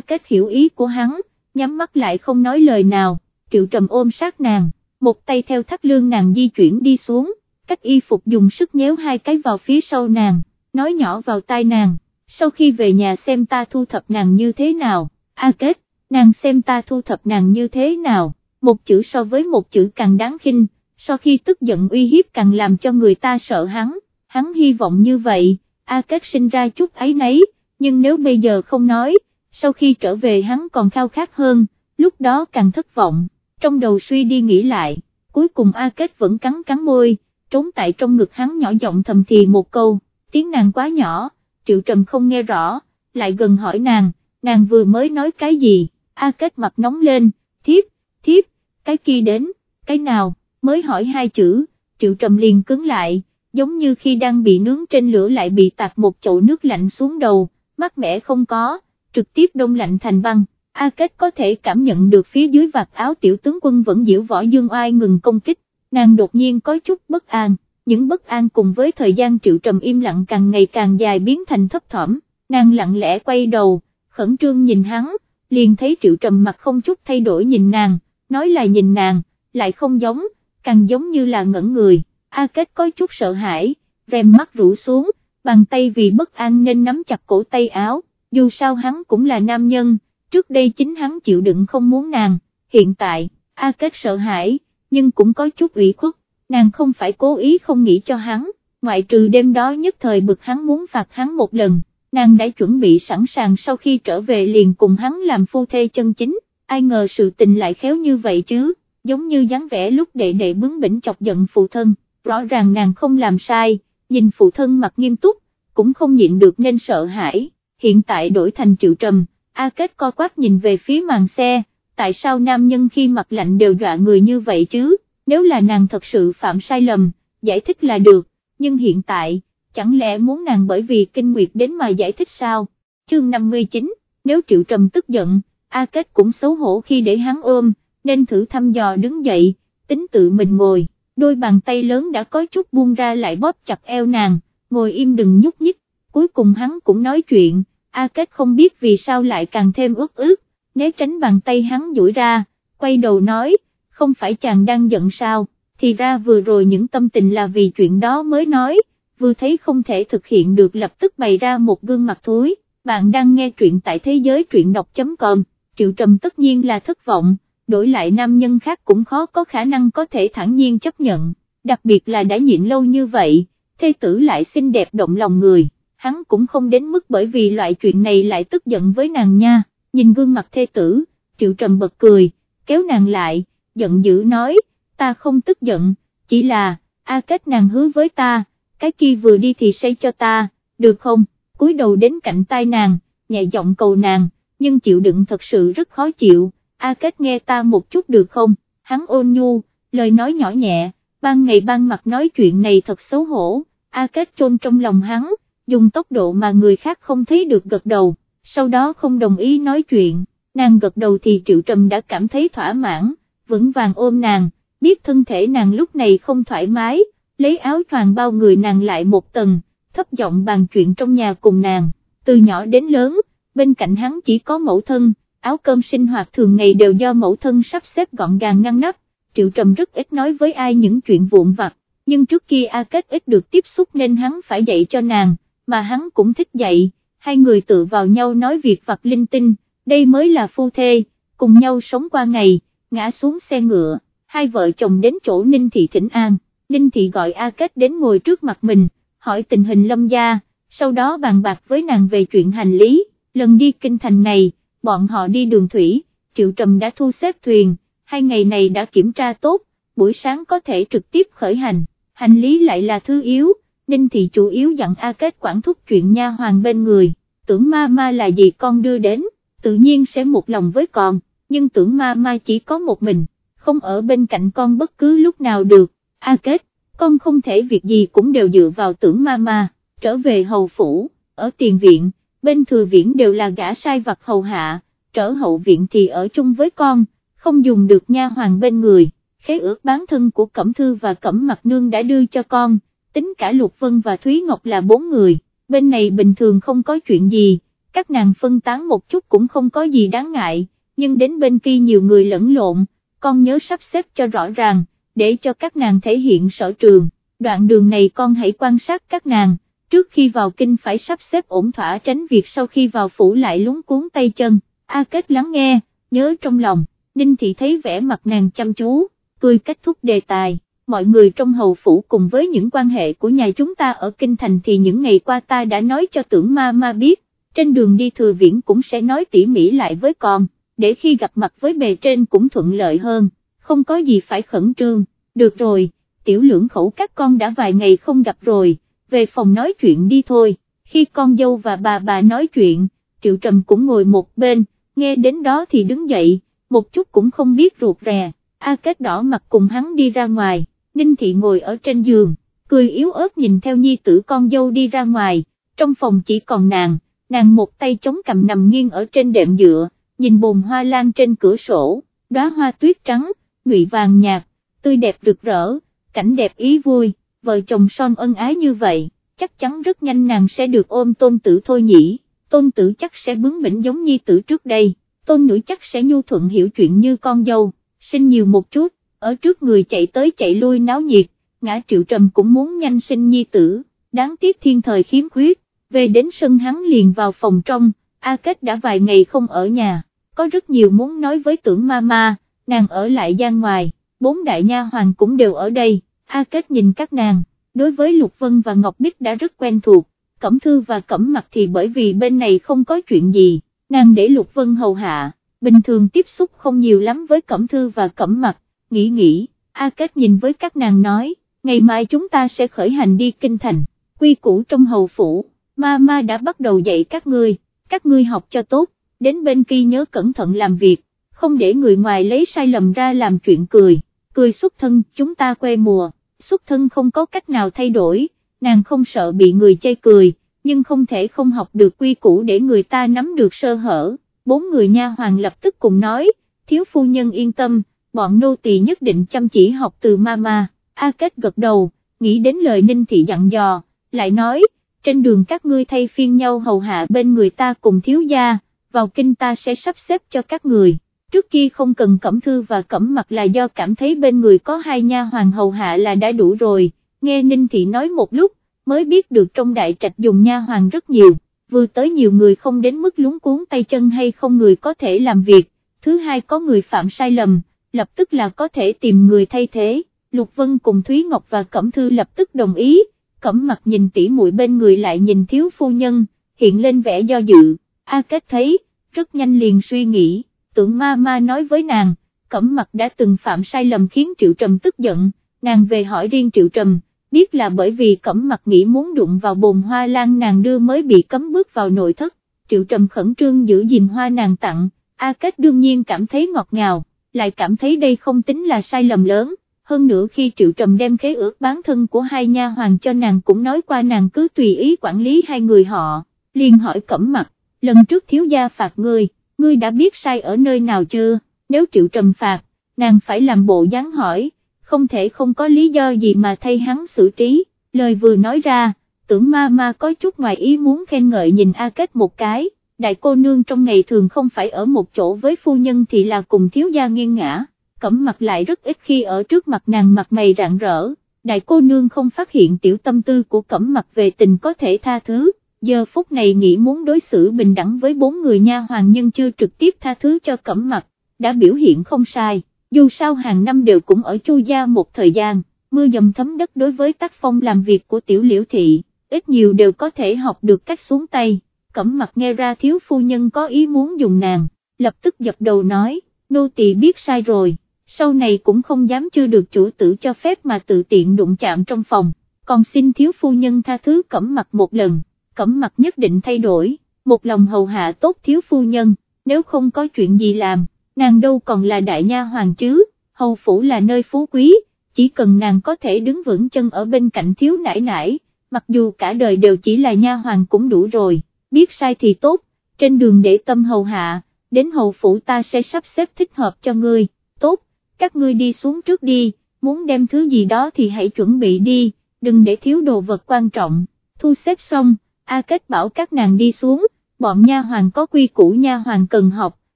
Kết hiểu ý của hắn, nhắm mắt lại không nói lời nào, triệu trầm ôm sát nàng, một tay theo thắt lương nàng di chuyển đi xuống, cách y phục dùng sức nhéo hai cái vào phía sau nàng, nói nhỏ vào tai nàng, sau khi về nhà xem ta thu thập nàng như thế nào, A Kết, nàng xem ta thu thập nàng như thế nào, một chữ so với một chữ càng đáng khinh, sau khi tức giận uy hiếp càng làm cho người ta sợ hắn, hắn hy vọng như vậy, A Kết sinh ra chút ấy nấy, nhưng nếu bây giờ không nói, sau khi trở về hắn còn khao khát hơn, lúc đó càng thất vọng, trong đầu suy đi nghĩ lại, cuối cùng A Kết vẫn cắn cắn môi, trốn tại trong ngực hắn nhỏ giọng thầm thì một câu, tiếng nàng quá nhỏ, Triệu Trầm không nghe rõ, lại gần hỏi nàng, nàng vừa mới nói cái gì, A Kết mặt nóng lên, thiếp, thiếp, cái kia đến, cái nào, mới hỏi hai chữ, Triệu Trầm liền cứng lại, giống như khi đang bị nướng trên lửa lại bị tạt một chậu nước lạnh xuống đầu, mắt mẻ không có, trực tiếp đông lạnh thành băng. A Kết có thể cảm nhận được phía dưới vạt áo tiểu tướng quân vẫn diễu võ dương oai ngừng công kích, nàng đột nhiên có chút bất an, những bất an cùng với thời gian triệu trầm im lặng càng ngày càng dài biến thành thấp thỏm, nàng lặng lẽ quay đầu, khẩn trương nhìn hắn, liền thấy triệu trầm mặt không chút thay đổi nhìn nàng, nói là nhìn nàng, lại không giống, càng giống như là ngẩn người, A Kết có chút sợ hãi, rèm mắt rũ xuống, bàn tay vì bất an nên nắm chặt cổ tay áo, dù sao hắn cũng là nam nhân, trước đây chính hắn chịu đựng không muốn nàng, hiện tại, A Kết sợ hãi, nhưng cũng có chút ủy khuất, nàng không phải cố ý không nghĩ cho hắn, ngoại trừ đêm đó nhất thời bực hắn muốn phạt hắn một lần, nàng đã chuẩn bị sẵn sàng sau khi trở về liền cùng hắn làm phu thê chân chính, ai ngờ sự tình lại khéo như vậy chứ, giống như dáng vẻ lúc đệ đệ bướng bỉnh chọc giận phụ thân, rõ ràng nàng không làm sai, nhìn phụ thân mặt nghiêm túc, cũng không nhịn được nên sợ hãi, hiện tại đổi thành triệu trầm, A Kết co quát nhìn về phía màn xe, tại sao nam nhân khi mặt lạnh đều dọa người như vậy chứ, nếu là nàng thật sự phạm sai lầm, giải thích là được, nhưng hiện tại, chẳng lẽ muốn nàng bởi vì kinh nguyệt đến mà giải thích sao, chương 59, nếu triệu trầm tức giận, A Kết cũng xấu hổ khi để hắn ôm, nên thử thăm dò đứng dậy, tính tự mình ngồi, đôi bàn tay lớn đã có chút buông ra lại bóp chặt eo nàng, ngồi im đừng nhúc nhích, cuối cùng hắn cũng nói chuyện, A Kết không biết vì sao lại càng thêm ướt ướt, né tránh bàn tay hắn duỗi ra, quay đầu nói, không phải chàng đang giận sao, thì ra vừa rồi những tâm tình là vì chuyện đó mới nói, vừa thấy không thể thực hiện được lập tức bày ra một gương mặt thối, bạn đang nghe truyện tại thế giới truyện đọc.com, triệu trầm tất nhiên là thất vọng, đổi lại nam nhân khác cũng khó có khả năng có thể thẳng nhiên chấp nhận, đặc biệt là đã nhịn lâu như vậy, thê tử lại xinh đẹp động lòng người, hắn cũng không đến mức bởi vì loại chuyện này lại tức giận với nàng nha, nhìn gương mặt thê tử, triệu trầm bật cười, kéo nàng lại, giận dữ nói, ta không tức giận, chỉ là, A Kết nàng hứa với ta, cái kia vừa đi thì xây cho ta, được không, cúi đầu đến cạnh tai nàng, nhẹ giọng cầu nàng, nhưng chịu đựng thật sự rất khó chịu, A Kết nghe ta một chút được không, hắn ôn nhu, lời nói nhỏ nhẹ, ban ngày ban mặt nói chuyện này thật xấu hổ, A Kết chôn trong lòng hắn, dùng tốc độ mà người khác không thấy được gật đầu, sau đó không đồng ý nói chuyện, nàng gật đầu thì Triệu Trầm đã cảm thấy thỏa mãn, vững vàng ôm nàng, biết thân thể nàng lúc này không thoải mái, lấy áo choàng bao người nàng lại một tầng, thấp giọng bàn chuyện trong nhà cùng nàng, từ nhỏ đến lớn, bên cạnh hắn chỉ có mẫu thân, áo cơm sinh hoạt thường ngày đều do mẫu thân sắp xếp gọn gàng ngăn nắp, Triệu Trầm rất ít nói với ai những chuyện vụn vặt, nhưng trước kia A Kết ít được tiếp xúc nên hắn phải dạy cho nàng, mà hắn cũng thích dạy, hai người tự vào nhau nói việc vặt linh tinh, đây mới là phu thê, cùng nhau sống qua ngày, ngã xuống xe ngựa, hai vợ chồng đến chỗ Ninh Thị Thỉnh An, Ninh Thị gọi A Kết đến ngồi trước mặt mình, hỏi tình hình lâm gia, sau đó bàn bạc với nàng về chuyện hành lý, lần đi kinh thành này, bọn họ đi đường thủy, Triệu Trầm đã thu xếp thuyền, hai ngày này đã kiểm tra tốt, buổi sáng có thể trực tiếp khởi hành, hành lý lại là thứ yếu, Ninh Thị chủ yếu dặn A Kết quản thúc chuyện nha hoàng bên người, tưởng ma ma là gì con đưa đến, tự nhiên sẽ một lòng với con, nhưng tưởng ma ma chỉ có một mình, không ở bên cạnh con bất cứ lúc nào được, A Kết, con không thể việc gì cũng đều dựa vào tưởng ma ma, trở về hầu phủ, ở tiền viện, bên thừa viện đều là gã sai vặt hầu hạ, trở hậu viện thì ở chung với con, không dùng được nha hoàng bên người, khế ước bán thân của Cẩm Thư và Cẩm Mặt Nương đã đưa cho con, tính cả Lục Vân và Thúy Ngọc là bốn người, bên này bình thường không có chuyện gì, các nàng phân tán một chút cũng không có gì đáng ngại, nhưng đến bên kia nhiều người lẫn lộn, con nhớ sắp xếp cho rõ ràng, để cho các nàng thể hiện sở trường, đoạn đường này con hãy quan sát các nàng, trước khi vào kinh phải sắp xếp ổn thỏa tránh việc sau khi vào phủ lại lúng cuốn tay chân, A Kết lắng nghe, nhớ trong lòng, Ninh Thị thấy vẻ mặt nàng chăm chú, cười kết thúc đề tài. Mọi người trong hầu phủ cùng với những quan hệ của nhà chúng ta ở Kinh Thành thì những ngày qua ta đã nói cho tưởng ma ma biết, trên đường đi thừa viễn cũng sẽ nói tỉ mỉ lại với con, để khi gặp mặt với bề trên cũng thuận lợi hơn, không có gì phải khẩn trương, được rồi, tiểu lưỡng khẩu các con đã vài ngày không gặp rồi, về phòng nói chuyện đi thôi, khi con dâu và bà bà nói chuyện, Triệu Trầm cũng ngồi một bên, nghe đến đó thì đứng dậy, một chút cũng không biết ruột rè, A Kết đỏ mặt cùng hắn đi ra ngoài. Ninh Thị ngồi ở trên giường, cười yếu ớt nhìn theo nhi tử con dâu đi ra ngoài, trong phòng chỉ còn nàng, nàng một tay chống cầm nằm nghiêng ở trên đệm dựa, nhìn bồn hoa lan trên cửa sổ, đóa hoa tuyết trắng, ngụy vàng nhạt, tươi đẹp rực rỡ, cảnh đẹp ý vui, vợ chồng son ân ái như vậy, chắc chắn rất nhanh nàng sẽ được ôm tôn tử thôi nhỉ, tôn tử chắc sẽ bướng bỉnh giống nhi tử trước đây, tôn nữ chắc sẽ nhu thuận hiểu chuyện như con dâu, sinh nhiều một chút, ở trước người chạy tới chạy lui náo nhiệt, ngã triệu trầm cũng muốn nhanh sinh nhi tử, đáng tiếc thiên thời khiếm khuyết, về đến sân hắn liền vào phòng trong, A Kết đã vài ngày không ở nhà, có rất nhiều muốn nói với tưởng ma ma, nàng ở lại gian ngoài, bốn đại nha hoàng cũng đều ở đây, A Kết nhìn các nàng, đối với Lục Vân và Ngọc Bích đã rất quen thuộc, Cẩm Thư và Cẩm mặc thì bởi vì bên này không có chuyện gì, nàng để Lục Vân hầu hạ, bình thường tiếp xúc không nhiều lắm với Cẩm Thư và Cẩm mặc. nghĩ nghĩ, A Kết nhìn với các nàng nói, ngày mai chúng ta sẽ khởi hành đi kinh thành, quy củ trong hầu phủ, ma ma đã bắt đầu dạy các ngươi, các ngươi học cho tốt, đến bên kia nhớ cẩn thận làm việc, không để người ngoài lấy sai lầm ra làm chuyện cười, cười xuất thân chúng ta quê mùa, xuất thân không có cách nào thay đổi, nàng không sợ bị người chê cười, nhưng không thể không học được quy củ để người ta nắm được sơ hở, bốn người nha hoàng lập tức cùng nói, thiếu phu nhân yên tâm, bọn nô tỳ nhất định chăm chỉ học từ mama, A Kết gật đầu, nghĩ đến lời Ninh Thị dặn dò, lại nói, trên đường các ngươi thay phiên nhau hầu hạ bên người ta cùng thiếu gia, vào kinh ta sẽ sắp xếp cho các người, trước kia không cần cẩm thư và cẩm mặt là do cảm thấy bên người có hai nha hoàng hầu hạ là đã đủ rồi, nghe Ninh Thị nói một lúc, mới biết được trong đại trạch dùng nha hoàng rất nhiều, vừa tới nhiều người không đến mức lúng cuốn tay chân hay không người có thể làm việc, thứ hai có người phạm sai lầm, lập tức là có thể tìm người thay thế, Lục Vân cùng Thúy Ngọc và Cẩm Thư lập tức đồng ý, Cẩm mặt nhìn tỉ muội bên người lại nhìn thiếu phu nhân, hiện lên vẻ do dự, A Kết thấy, rất nhanh liền suy nghĩ, tưởng ma ma nói với nàng, cẩm mặt đã từng phạm sai lầm khiến Triệu Trầm tức giận, nàng về hỏi riêng Triệu Trầm, biết là bởi vì cẩm mặt nghĩ muốn đụng vào bồn hoa lan nàng đưa mới bị cấm bước vào nội thất, Triệu Trầm khẩn trương giữ gìn hoa nàng tặng, A Kết đương nhiên cảm thấy ngọt ngào, lại cảm thấy đây không tính là sai lầm lớn, hơn nữa khi Triệu Trầm đem khế ước bán thân của hai nha hoàng cho nàng cũng nói qua nàng cứ tùy ý quản lý hai người họ, liền hỏi cẩm mặt, lần trước thiếu gia phạt ngươi, ngươi đã biết sai ở nơi nào chưa, nếu Triệu Trầm phạt, nàng phải làm bộ dáng hỏi, không thể không có lý do gì mà thay hắn xử trí, lời vừa nói ra, tưởng ma ma có chút ngoài ý muốn khen ngợi nhìn A Kết một cái, đại cô nương trong ngày thường không phải ở một chỗ với phu nhân thì là cùng thiếu gia nghiêng ngã, cẩm mặt lại rất ít khi ở trước mặt nàng mặt mày rạng rỡ, đại cô nương không phát hiện tiểu tâm tư của cẩm mặt về tình có thể tha thứ, giờ phút này nghĩ muốn đối xử bình đẳng với bốn người nha hoàng nhưng chưa trực tiếp tha thứ cho cẩm mặt, đã biểu hiện không sai, dù sao hàng năm đều cũng ở chu gia một thời gian, mưa dầm thấm đất đối với tác phong làm việc của tiểu liễu thị, ít nhiều đều có thể học được cách xuống tay, cẩm mặt nghe ra thiếu phu nhân có ý muốn dùng nàng, lập tức dập đầu nói, nô tỳ biết sai rồi, sau này cũng không dám chưa được chủ tử cho phép mà tự tiện đụng chạm trong phòng, còn xin thiếu phu nhân tha thứ cẩm mặt một lần, cẩm mặt nhất định thay đổi, một lòng hầu hạ tốt thiếu phu nhân, nếu không có chuyện gì làm nàng đâu còn là đại nha hoàng chứ, hầu phủ là nơi phú quý, chỉ cần nàng có thể đứng vững chân ở bên cạnh thiếu nải nải, mặc dù cả đời đều chỉ là nha hoàng cũng đủ rồi, biết sai thì tốt, trên đường để tâm hầu hạ, đến hầu phủ ta sẽ sắp xếp thích hợp cho ngươi, tốt, các ngươi đi xuống trước đi, muốn đem thứ gì đó thì hãy chuẩn bị đi, đừng để thiếu đồ vật quan trọng, thu xếp xong, A Kết bảo các nàng đi xuống, bọn nha hoàng có quy củ nha hoàng cần học,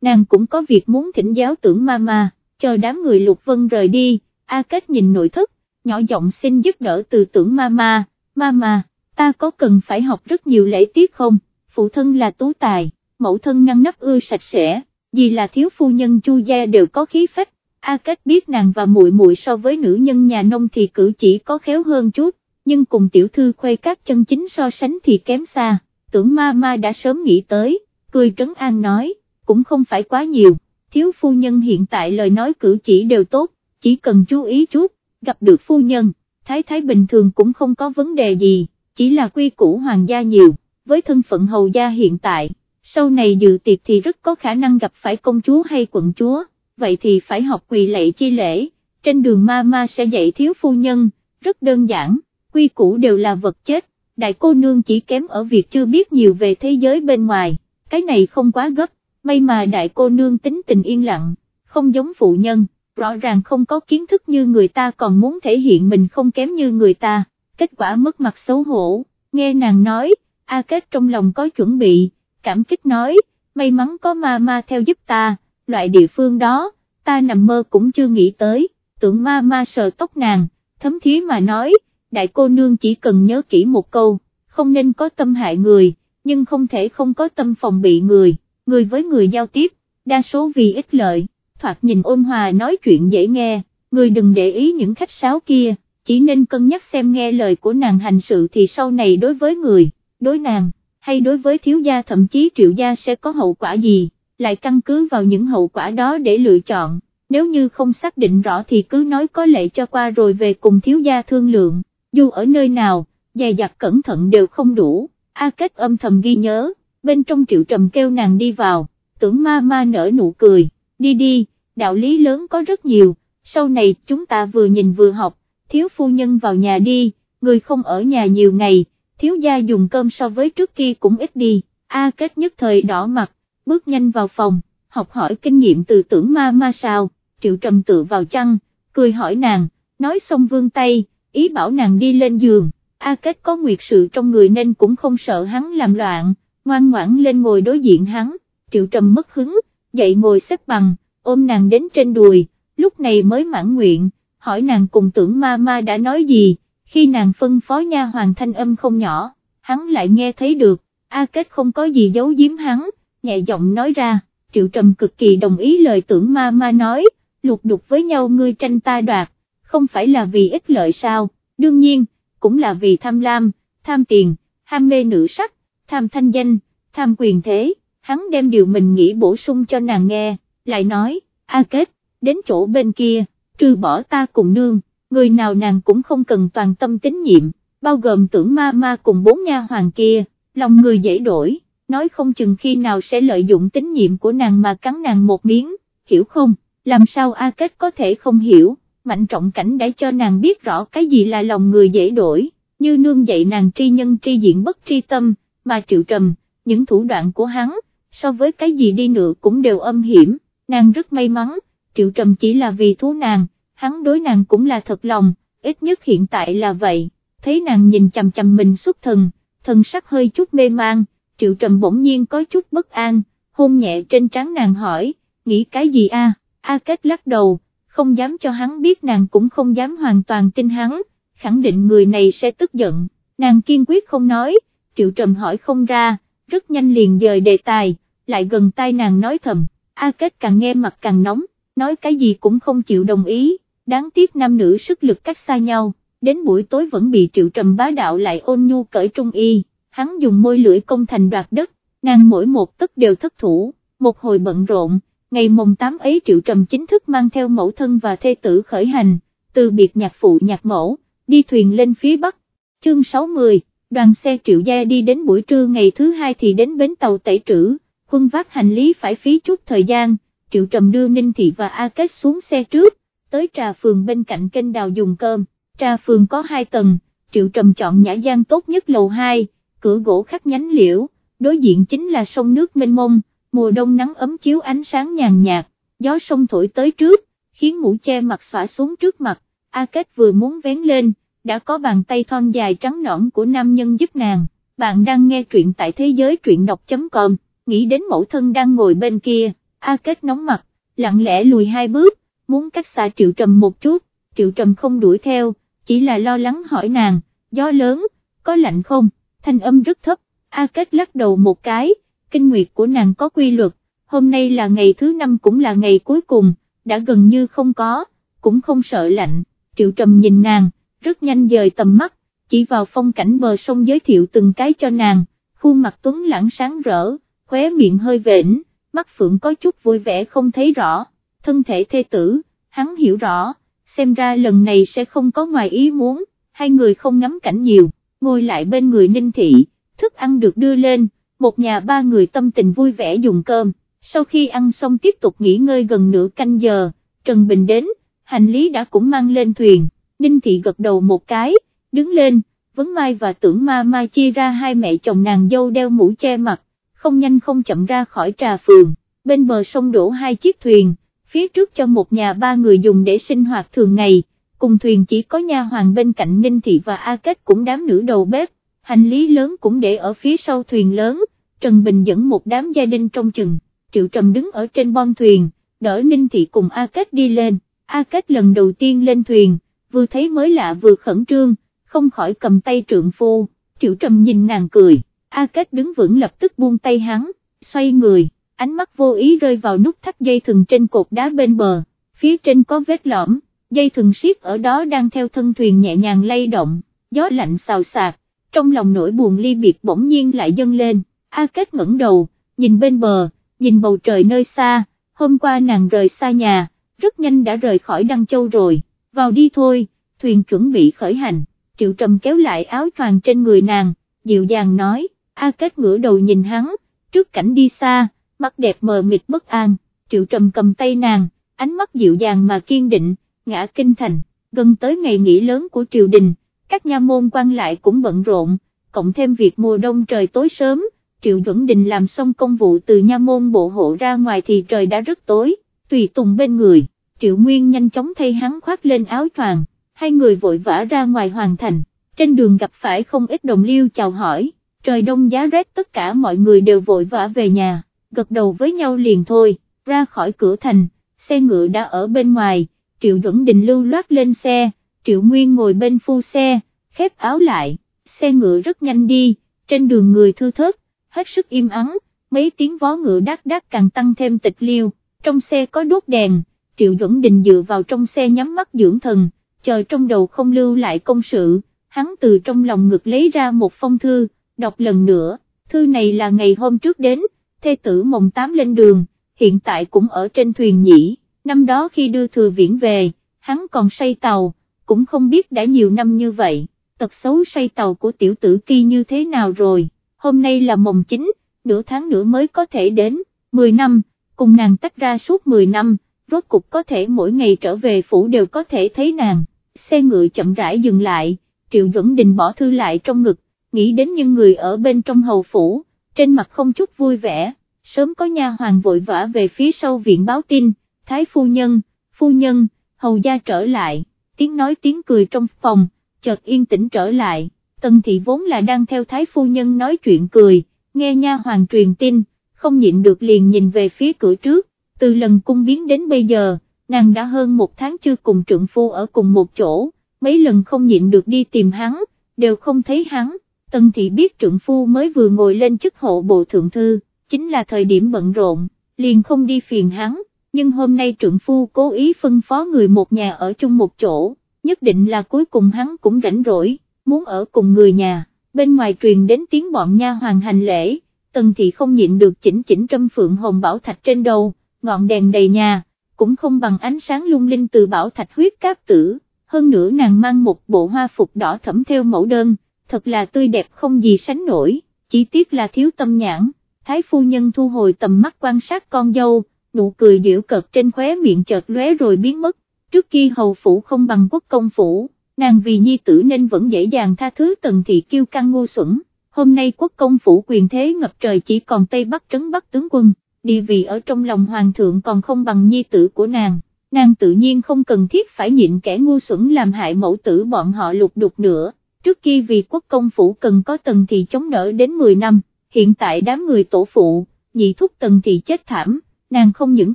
nàng cũng có việc muốn thỉnh giáo tưởng mama, chờ đám người lục vân rời đi, A Kết nhìn nội thất, nhỏ giọng xin giúp đỡ từ tưởng mama, mama, ta có cần phải học rất nhiều lễ tiết không, phụ thân là tú tài, mẫu thân ngăn nắp ưa sạch sẽ, vì là thiếu phu nhân chu gia đều có khí phách, A Kết biết nàng và muội muội so với nữ nhân nhà nông thì cử chỉ có khéo hơn chút, nhưng cùng tiểu thư khuê các chân chính so sánh thì kém xa, tưởng ma ma đã sớm nghĩ tới, cười trấn an nói, cũng không phải quá nhiều, thiếu phu nhân hiện tại lời nói cử chỉ đều tốt, chỉ cần chú ý chút, gặp được phu nhân, thái thái bình thường cũng không có vấn đề gì, chỉ là quy củ hoàng gia nhiều, với thân phận hầu gia hiện tại, sau này dự tiệc thì rất có khả năng gặp phải công chúa hay quận chúa, vậy thì phải học quỳ lệ chi lễ, trên đường ma ma sẽ dạy thiếu phu nhân, rất đơn giản, quy củ đều là vật chết, đại cô nương chỉ kém ở việc chưa biết nhiều về thế giới bên ngoài, cái này không quá gấp, may mà đại cô nương tính tình yên lặng, không giống phụ nhân, rõ ràng không có kiến thức như người ta còn muốn thể hiện mình không kém như người ta, kết quả mất mặt xấu hổ, nghe nàng nói, A Kết trong lòng có chuẩn bị, cảm kích nói, may mắn có ma ma theo giúp ta, loại địa phương đó, ta nằm mơ cũng chưa nghĩ tới, tưởng ma ma sờ tóc nàng, thấm thí mà nói, đại cô nương chỉ cần nhớ kỹ một câu, không nên có tâm hại người, nhưng không thể không có tâm phòng bị người người với người giao tiếp, đa số vì ích lợi, thoạt nhìn ôn hòa nói chuyện dễ nghe, người đừng để ý những khách sáo kia, chỉ nên cân nhắc xem nghe lời của nàng hành sự thì sau này đối với người, đối nàng, hay đối với thiếu gia thậm chí triệu gia sẽ có hậu quả gì, lại căn cứ vào những hậu quả đó để lựa chọn, nếu như không xác định rõ thì cứ nói có lệ cho qua rồi về cùng thiếu gia thương lượng, dù ở nơi nào, dè dặt cẩn thận đều không đủ, A Kết âm thầm ghi nhớ bên trong triệu trầm kêu nàng đi vào, tưởng ma ma nở nụ cười, đi đi, đạo lý lớn có rất nhiều, sau này chúng ta vừa nhìn vừa học, thiếu phu nhân vào nhà đi, người không ở nhà nhiều ngày, thiếu gia dùng cơm so với trước kia cũng ít đi, A kết nhất thời đỏ mặt, bước nhanh vào phòng, học hỏi kinh nghiệm từ tưởng ma ma sao, triệu trầm tự vào chăn, cười hỏi nàng, nói xong vương tay, ý bảo nàng đi lên giường, A kết có nguyệt sự trong người nên cũng không sợ hắn làm loạn, ngoan ngoãn lên ngồi đối diện hắn, triệu trầm mất hứng, dậy ngồi xếp bằng, ôm nàng đến trên đùi, lúc này mới mãn nguyện, hỏi nàng cùng tưởng ma ma đã nói gì, khi nàng phân phó nha hoàng thanh âm không nhỏ, hắn lại nghe thấy được, A Kết không có gì giấu giếm hắn, nhẹ giọng nói ra, triệu trầm cực kỳ đồng ý lời tưởng ma ma nói, lục đục với nhau ngươi tranh ta đoạt, không phải là vì ích lợi sao, đương nhiên, cũng là vì tham lam, tham tiền, ham mê nữ sắc, tham thanh danh, tham quyền thế, hắn đem điều mình nghĩ bổ sung cho nàng nghe, lại nói, A Kết, đến chỗ bên kia, trừ bỏ ta cùng nương, người nào nàng cũng không cần toàn tâm tín nhiệm, bao gồm tưởng ma ma cùng bốn nha hoàng kia, lòng người dễ đổi, nói không chừng khi nào sẽ lợi dụng tín nhiệm của nàng mà cắn nàng một miếng, hiểu không, làm sao A Kết có thể không hiểu, mạnh trọng cảnh đã cho nàng biết rõ cái gì là lòng người dễ đổi, như nương dạy nàng tri nhân tri diện bất tri tâm, mà triệu trầm, những thủ đoạn của hắn, so với cái gì đi nữa cũng đều âm hiểm, nàng rất may mắn, triệu trầm chỉ là vì thú nàng, hắn đối nàng cũng là thật lòng, ít nhất hiện tại là vậy, thấy nàng nhìn chằm chằm mình xuất thần, thần sắc hơi chút mê mang, triệu trầm bỗng nhiên có chút bất an, hôn nhẹ trên trán nàng hỏi, nghĩ cái gì a? A Kết lắc đầu, không dám cho hắn biết nàng cũng không dám hoàn toàn tin hắn, khẳng định người này sẽ tức giận, nàng kiên quyết không nói, triệu trầm hỏi không ra, rất nhanh liền dời đề tài, lại gần tai nàng nói thầm, A Kết càng nghe mặt càng nóng, nói cái gì cũng không chịu đồng ý, đáng tiếc nam nữ sức lực cách xa nhau, đến buổi tối vẫn bị triệu trầm bá đạo lại ôn nhu cởi trung y, hắn dùng môi lưỡi công thành đoạt đất, nàng mỗi một tức đều thất thủ, một hồi bận rộn, ngày mùng 8 ấy triệu trầm chính thức mang theo mẫu thân và thê tử khởi hành, từ biệt nhạc phụ nhạc mẫu, đi thuyền lên phía bắc, chương 60 đoàn xe triệu gia đi đến buổi trưa ngày thứ hai thì đến bến tàu tẩy trữ, quân vác hành lý phải phí chút thời gian, triệu trầm đưa Ninh Thị và A Kết xuống xe trước, tới trà phường bên cạnh kênh đào dùng cơm, trà phường có hai tầng, triệu trầm chọn nhã gian tốt nhất lầu 2, cửa gỗ khắc nhánh liễu, đối diện chính là sông nước mênh mông, mùa đông nắng ấm chiếu ánh sáng nhàn nhạt, gió sông thổi tới trước, khiến mũ che mặt xõa xuống trước mặt, A Kết vừa muốn vén lên, đã có bàn tay thon dài trắng nõn của nam nhân giúp nàng, bạn đang nghe truyện tại thế giới truyện đọc.com, nghĩ đến mẫu thân đang ngồi bên kia, A Kết nóng mặt, lặng lẽ lùi hai bước, muốn cách xa Triệu Trầm một chút, Triệu Trầm không đuổi theo, chỉ là lo lắng hỏi nàng, gió lớn, có lạnh không, thanh âm rất thấp, A Kết lắc đầu một cái, kinh nguyệt của nàng có quy luật, hôm nay là ngày thứ năm cũng là ngày cuối cùng, đã gần như không có, cũng không sợ lạnh, Triệu Trầm nhìn nàng, rất nhanh dời tầm mắt, chỉ vào phong cảnh bờ sông giới thiệu từng cái cho nàng, khuôn mặt tuấn lãng sáng rỡ, khóe miệng hơi vểnh, mắt phượng có chút vui vẻ không thấy rõ, thân thể thê tử, hắn hiểu rõ, xem ra lần này sẽ không có ngoài ý muốn, hai người không ngắm cảnh nhiều, ngồi lại bên người ninh thị, thức ăn được đưa lên, một nhà ba người tâm tình vui vẻ dùng cơm, sau khi ăn xong tiếp tục nghỉ ngơi gần nửa canh giờ, Trần Bình đến, hành lý đã cũng mang lên thuyền. Ninh Thị gật đầu một cái, đứng lên, vấn mai và tưởng ma mai chia ra hai mẹ chồng nàng dâu đeo mũ che mặt, không nhanh không chậm ra khỏi trà phường, bên bờ sông đổ hai chiếc thuyền, phía trước cho một nhà ba người dùng để sinh hoạt thường ngày, cùng thuyền chỉ có nha hoàng bên cạnh Ninh Thị và A Kết cũng đám nữ đầu bếp, hành lý lớn cũng để ở phía sau thuyền lớn, Trần Bình dẫn một đám gia đình trong chừng, Triệu Trầm đứng ở trên bon thuyền, đỡ Ninh Thị cùng A Kết đi lên, A Kết lần đầu tiên lên thuyền, vừa thấy mới lạ vừa khẩn trương, không khỏi cầm tay trượng phu, triệu trầm nhìn nàng cười, A Kết đứng vững lập tức buông tay hắn, xoay người, ánh mắt vô ý rơi vào nút thắt dây thừng trên cột đá bên bờ, phía trên có vết lõm, dây thừng siết ở đó đang theo thân thuyền nhẹ nhàng lay động, gió lạnh xào xạc, trong lòng nỗi buồn ly biệt bỗng nhiên lại dâng lên, A Kết ngẩng đầu, nhìn bên bờ, nhìn bầu trời nơi xa, hôm qua nàng rời xa nhà, rất nhanh đã rời khỏi Đăng Châu rồi vào đi thôi, thuyền chuẩn bị khởi hành, triệu trầm kéo lại áo choàng trên người nàng, dịu dàng nói, A Kết ngửa đầu nhìn hắn, trước cảnh đi xa, mắt đẹp mờ mịt bất an, triệu trầm cầm tay nàng, ánh mắt dịu dàng mà kiên định, ngã kinh thành, gần tới ngày nghỉ lớn của triều đình, các nha môn quan lại cũng bận rộn, cộng thêm việc mùa đông trời tối sớm, triệu duẩn đình làm xong công vụ từ nha môn bộ hộ ra ngoài thì trời đã rất tối, tùy tùng bên người. Triệu Nguyên nhanh chóng thay hắn khoác lên áo choàng, hai người vội vã ra ngoài hoàn thành, trên đường gặp phải không ít đồng liêu chào hỏi, trời đông giá rét tất cả mọi người đều vội vã về nhà, gật đầu với nhau liền thôi, ra khỏi cửa thành, xe ngựa đã ở bên ngoài, Triệu Duẩn Đình lưu loát lên xe, Triệu Nguyên ngồi bên phu xe, khép áo lại, xe ngựa rất nhanh đi, trên đường người thư thớt, hết sức im ắng, mấy tiếng vó ngựa đát đát càng tăng thêm tịch liêu, trong xe có đốt đèn Triệu Duẩn Đình dựa vào trong xe nhắm mắt dưỡng thần, chờ trong đầu không lưu lại công sự, hắn từ trong lòng ngực lấy ra một phong thư, đọc lần nữa, thư này là ngày hôm trước đến, thê tử mồng tám lên đường, hiện tại cũng ở trên thuyền nhỉ, năm đó khi đưa thừa viễn về, hắn còn say tàu, cũng không biết đã nhiều năm như vậy, tật xấu say tàu của tiểu tử kia như thế nào rồi, hôm nay là mồng chính, nửa tháng nữa mới có thể đến, 10 năm, cùng nàng tách ra suốt 10 năm, rốt cục có thể mỗi ngày trở về phủ đều có thể thấy nàng, xe ngựa chậm rãi dừng lại, Triệu Duẩn Đình bỏ thư lại trong ngực, nghĩ đến những người ở bên trong hầu phủ, trên mặt không chút vui vẻ, sớm có nha hoàng vội vã về phía sau viện báo tin, thái phu nhân, phu nhân, hầu gia trở lại, tiếng nói tiếng cười trong phòng, chợt yên tĩnh trở lại, tần thị vốn là đang theo thái phu nhân nói chuyện cười, nghe nha hoàng truyền tin, không nhịn được liền nhìn về phía cửa trước, từ lần cung biến đến bây giờ, nàng đã hơn một tháng chưa cùng trượng phu ở cùng một chỗ, mấy lần không nhịn được đi tìm hắn, đều không thấy hắn, tần thị biết trượng phu mới vừa ngồi lên chức hộ bộ thượng thư, chính là thời điểm bận rộn, liền không đi phiền hắn, nhưng hôm nay trượng phu cố ý phân phó người một nhà ở chung một chỗ, nhất định là cuối cùng hắn cũng rảnh rỗi, muốn ở cùng người nhà, bên ngoài truyền đến tiếng bọn nha hoàng hành lễ, tần thị không nhịn được chỉnh chỉnh trâm phượng hồng bảo thạch trên đầu, ngọn đèn đầy nhà, cũng không bằng ánh sáng lung linh từ bảo thạch huyết cáp tử, hơn nữa nàng mang một bộ hoa phục đỏ thẫm theo mẫu đơn, thật là tươi đẹp không gì sánh nổi, chỉ tiếc là thiếu tâm nhãn, thái phu nhân thu hồi tầm mắt quan sát con dâu, nụ cười điệu cợt trên khóe miệng chợt lóe rồi biến mất, trước khi hầu phủ không bằng quốc công phủ, nàng vì nhi tử nên vẫn dễ dàng tha thứ tần thị kiêu căng ngu xuẩn, hôm nay quốc công phủ quyền thế ngập trời chỉ còn Tây Bắc trấn Bắc tướng quân, địa vị ở trong lòng hoàng thượng còn không bằng nhi tử của nàng, nàng tự nhiên không cần thiết phải nhịn kẻ ngu xuẩn làm hại mẫu tử bọn họ lục đục nữa, trước khi vì quốc công phủ cần có tần thị chống đỡ đến 10 năm, hiện tại đám người tổ phụ, nhị thúc tần thị chết thảm, nàng không những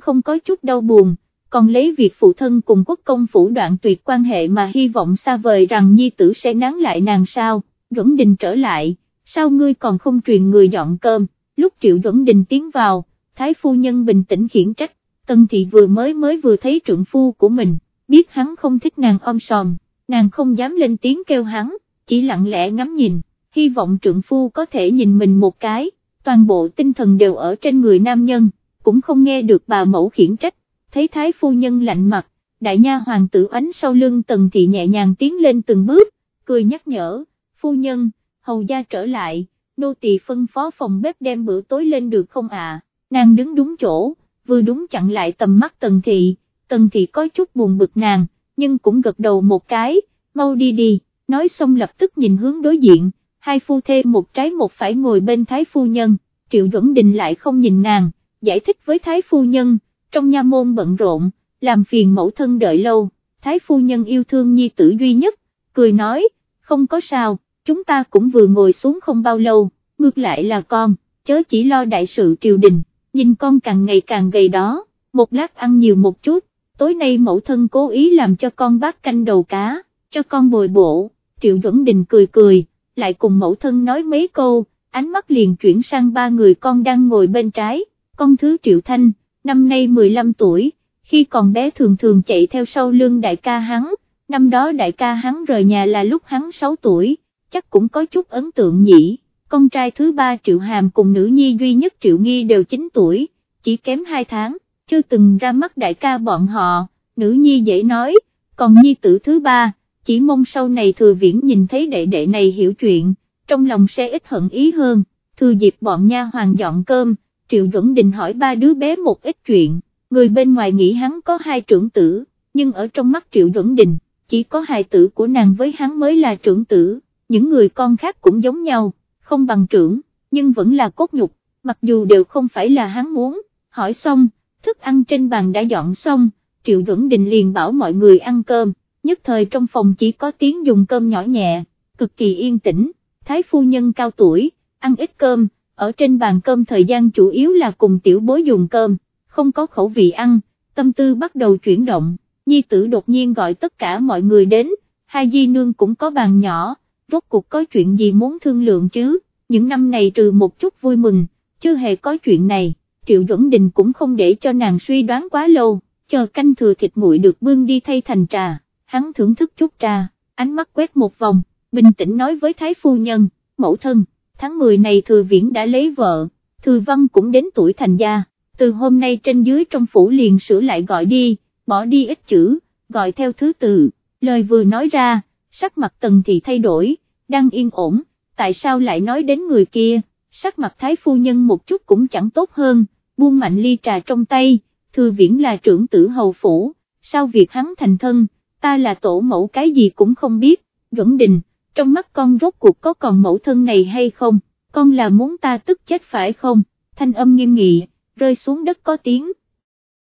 không có chút đau buồn, còn lấy việc phụ thân cùng quốc công phủ đoạn tuyệt quan hệ mà hy vọng xa vời rằng nhi tử sẽ nán lại nàng sao, Duẩn Đình trở lại, sao ngươi còn không truyền người dọn cơm, lúc Triệu Duẩn Đình tiến vào, Thái phu nhân bình tĩnh khiển trách, Tân Thị vừa mới mới vừa thấy trượng phu của mình, biết hắn không thích nàng ôm sòm, nàng không dám lên tiếng kêu hắn, chỉ lặng lẽ ngắm nhìn, hy vọng trượng phu có thể nhìn mình một cái, toàn bộ tinh thần đều ở trên người nam nhân, cũng không nghe được bà mẫu khiển trách, thấy thái phu nhân lạnh mặt, đại nha hoàng tử ánh sau lưng tần thị nhẹ nhàng tiến lên từng bước, cười nhắc nhở, phu nhân, hầu gia trở lại, nô tỳ phân phó phòng bếp đem bữa tối lên được không à, nàng đứng đúng chỗ, vừa đúng chặn lại tầm mắt tần thị, tần thị có chút buồn bực nàng, nhưng cũng gật đầu một cái, mau đi đi, nói xong lập tức nhìn hướng đối diện, hai phu thê một trái một phải ngồi bên thái phu nhân, triệu duẩn đình lại không nhìn nàng, giải thích với thái phu nhân, trong nha môn bận rộn, làm phiền mẫu thân đợi lâu, thái phu nhân yêu thương nhi tử duy nhất, cười nói, không có sao, chúng ta cũng vừa ngồi xuống không bao lâu, ngược lại là con, chớ chỉ lo đại sự triều đình, nhìn con càng ngày càng gầy đó, một lát ăn nhiều một chút, tối nay mẫu thân cố ý làm cho con bát canh đầu cá, cho con bồi bổ, triệu duẩn đình cười cười, lại cùng mẫu thân nói mấy câu, ánh mắt liền chuyển sang ba người con đang ngồi bên trái, con thứ triệu thanh, năm nay 15 tuổi, khi còn bé thường thường chạy theo sau lưng đại ca hắn, năm đó đại ca hắn rời nhà là lúc hắn 6 tuổi, chắc cũng có chút ấn tượng nhỉ, con trai thứ ba triệu hàm cùng nữ nhi duy nhất triệu nghi đều 9 tuổi, chỉ kém 2 tháng, chưa từng ra mắt đại ca bọn họ, nữ nhi dễ nói, còn nhi tử thứ ba, chỉ mong sau này thừa viễn nhìn thấy đệ đệ này hiểu chuyện, trong lòng sẽ ít hận ý hơn, thừa dịp bọn nha hoàng dọn cơm, Triệu Duẩn Đình hỏi ba đứa bé một ít chuyện, người bên ngoài nghĩ hắn có hai trưởng tử, nhưng ở trong mắt Triệu Duẩn Đình, chỉ có hài tử của nàng với hắn mới là trưởng tử, những người con khác cũng giống nhau, không bằng trưởng, nhưng vẫn là cốt nhục, mặc dù đều không phải là hắn muốn, hỏi xong, thức ăn trên bàn đã dọn xong, Triệu Duẩn Đình liền bảo mọi người ăn cơm, nhất thời trong phòng chỉ có tiếng dùng cơm nhỏ nhẹ, cực kỳ yên tĩnh, thái phu nhân cao tuổi, ăn ít cơm, ở trên bàn cơm thời gian chủ yếu là cùng tiểu bối dùng cơm, không có khẩu vị ăn, tâm tư bắt đầu chuyển động, nhi tử đột nhiên gọi tất cả mọi người đến, hai di nương cũng có bàn nhỏ, rốt cuộc có chuyện gì muốn thương lượng chứ, những năm này trừ một chút vui mừng, chưa hề có chuyện này, Triệu Duẩn Đình cũng không để cho nàng suy đoán quá lâu, chờ canh thừa thịt nguội được bưng đi thay thành trà, hắn thưởng thức chút trà, ánh mắt quét một vòng, bình tĩnh nói với Thái Phu Nhân, mẫu thân tháng 10 này Thừa Viễn đã lấy vợ, Thừa Văn cũng đến tuổi thành gia, từ hôm nay trên dưới trong phủ liền sửa lại gọi đi, bỏ đi ít chữ, gọi theo thứ tự, lời vừa nói ra, sắc mặt tần thị thay đổi, đang yên ổn, tại sao lại nói đến người kia, sắc mặt thái phu nhân một chút cũng chẳng tốt hơn, buông mạnh ly trà trong tay, thừa viễn là trưởng tử hầu phủ, sau việc hắn thành thân, ta là tổ mẫu cái gì cũng không biết, duẩn đình, trong mắt con rốt cuộc có còn mẫu thân này hay không, con là muốn ta tức chết phải không, thanh âm nghiêm nghị, rơi xuống đất có tiếng,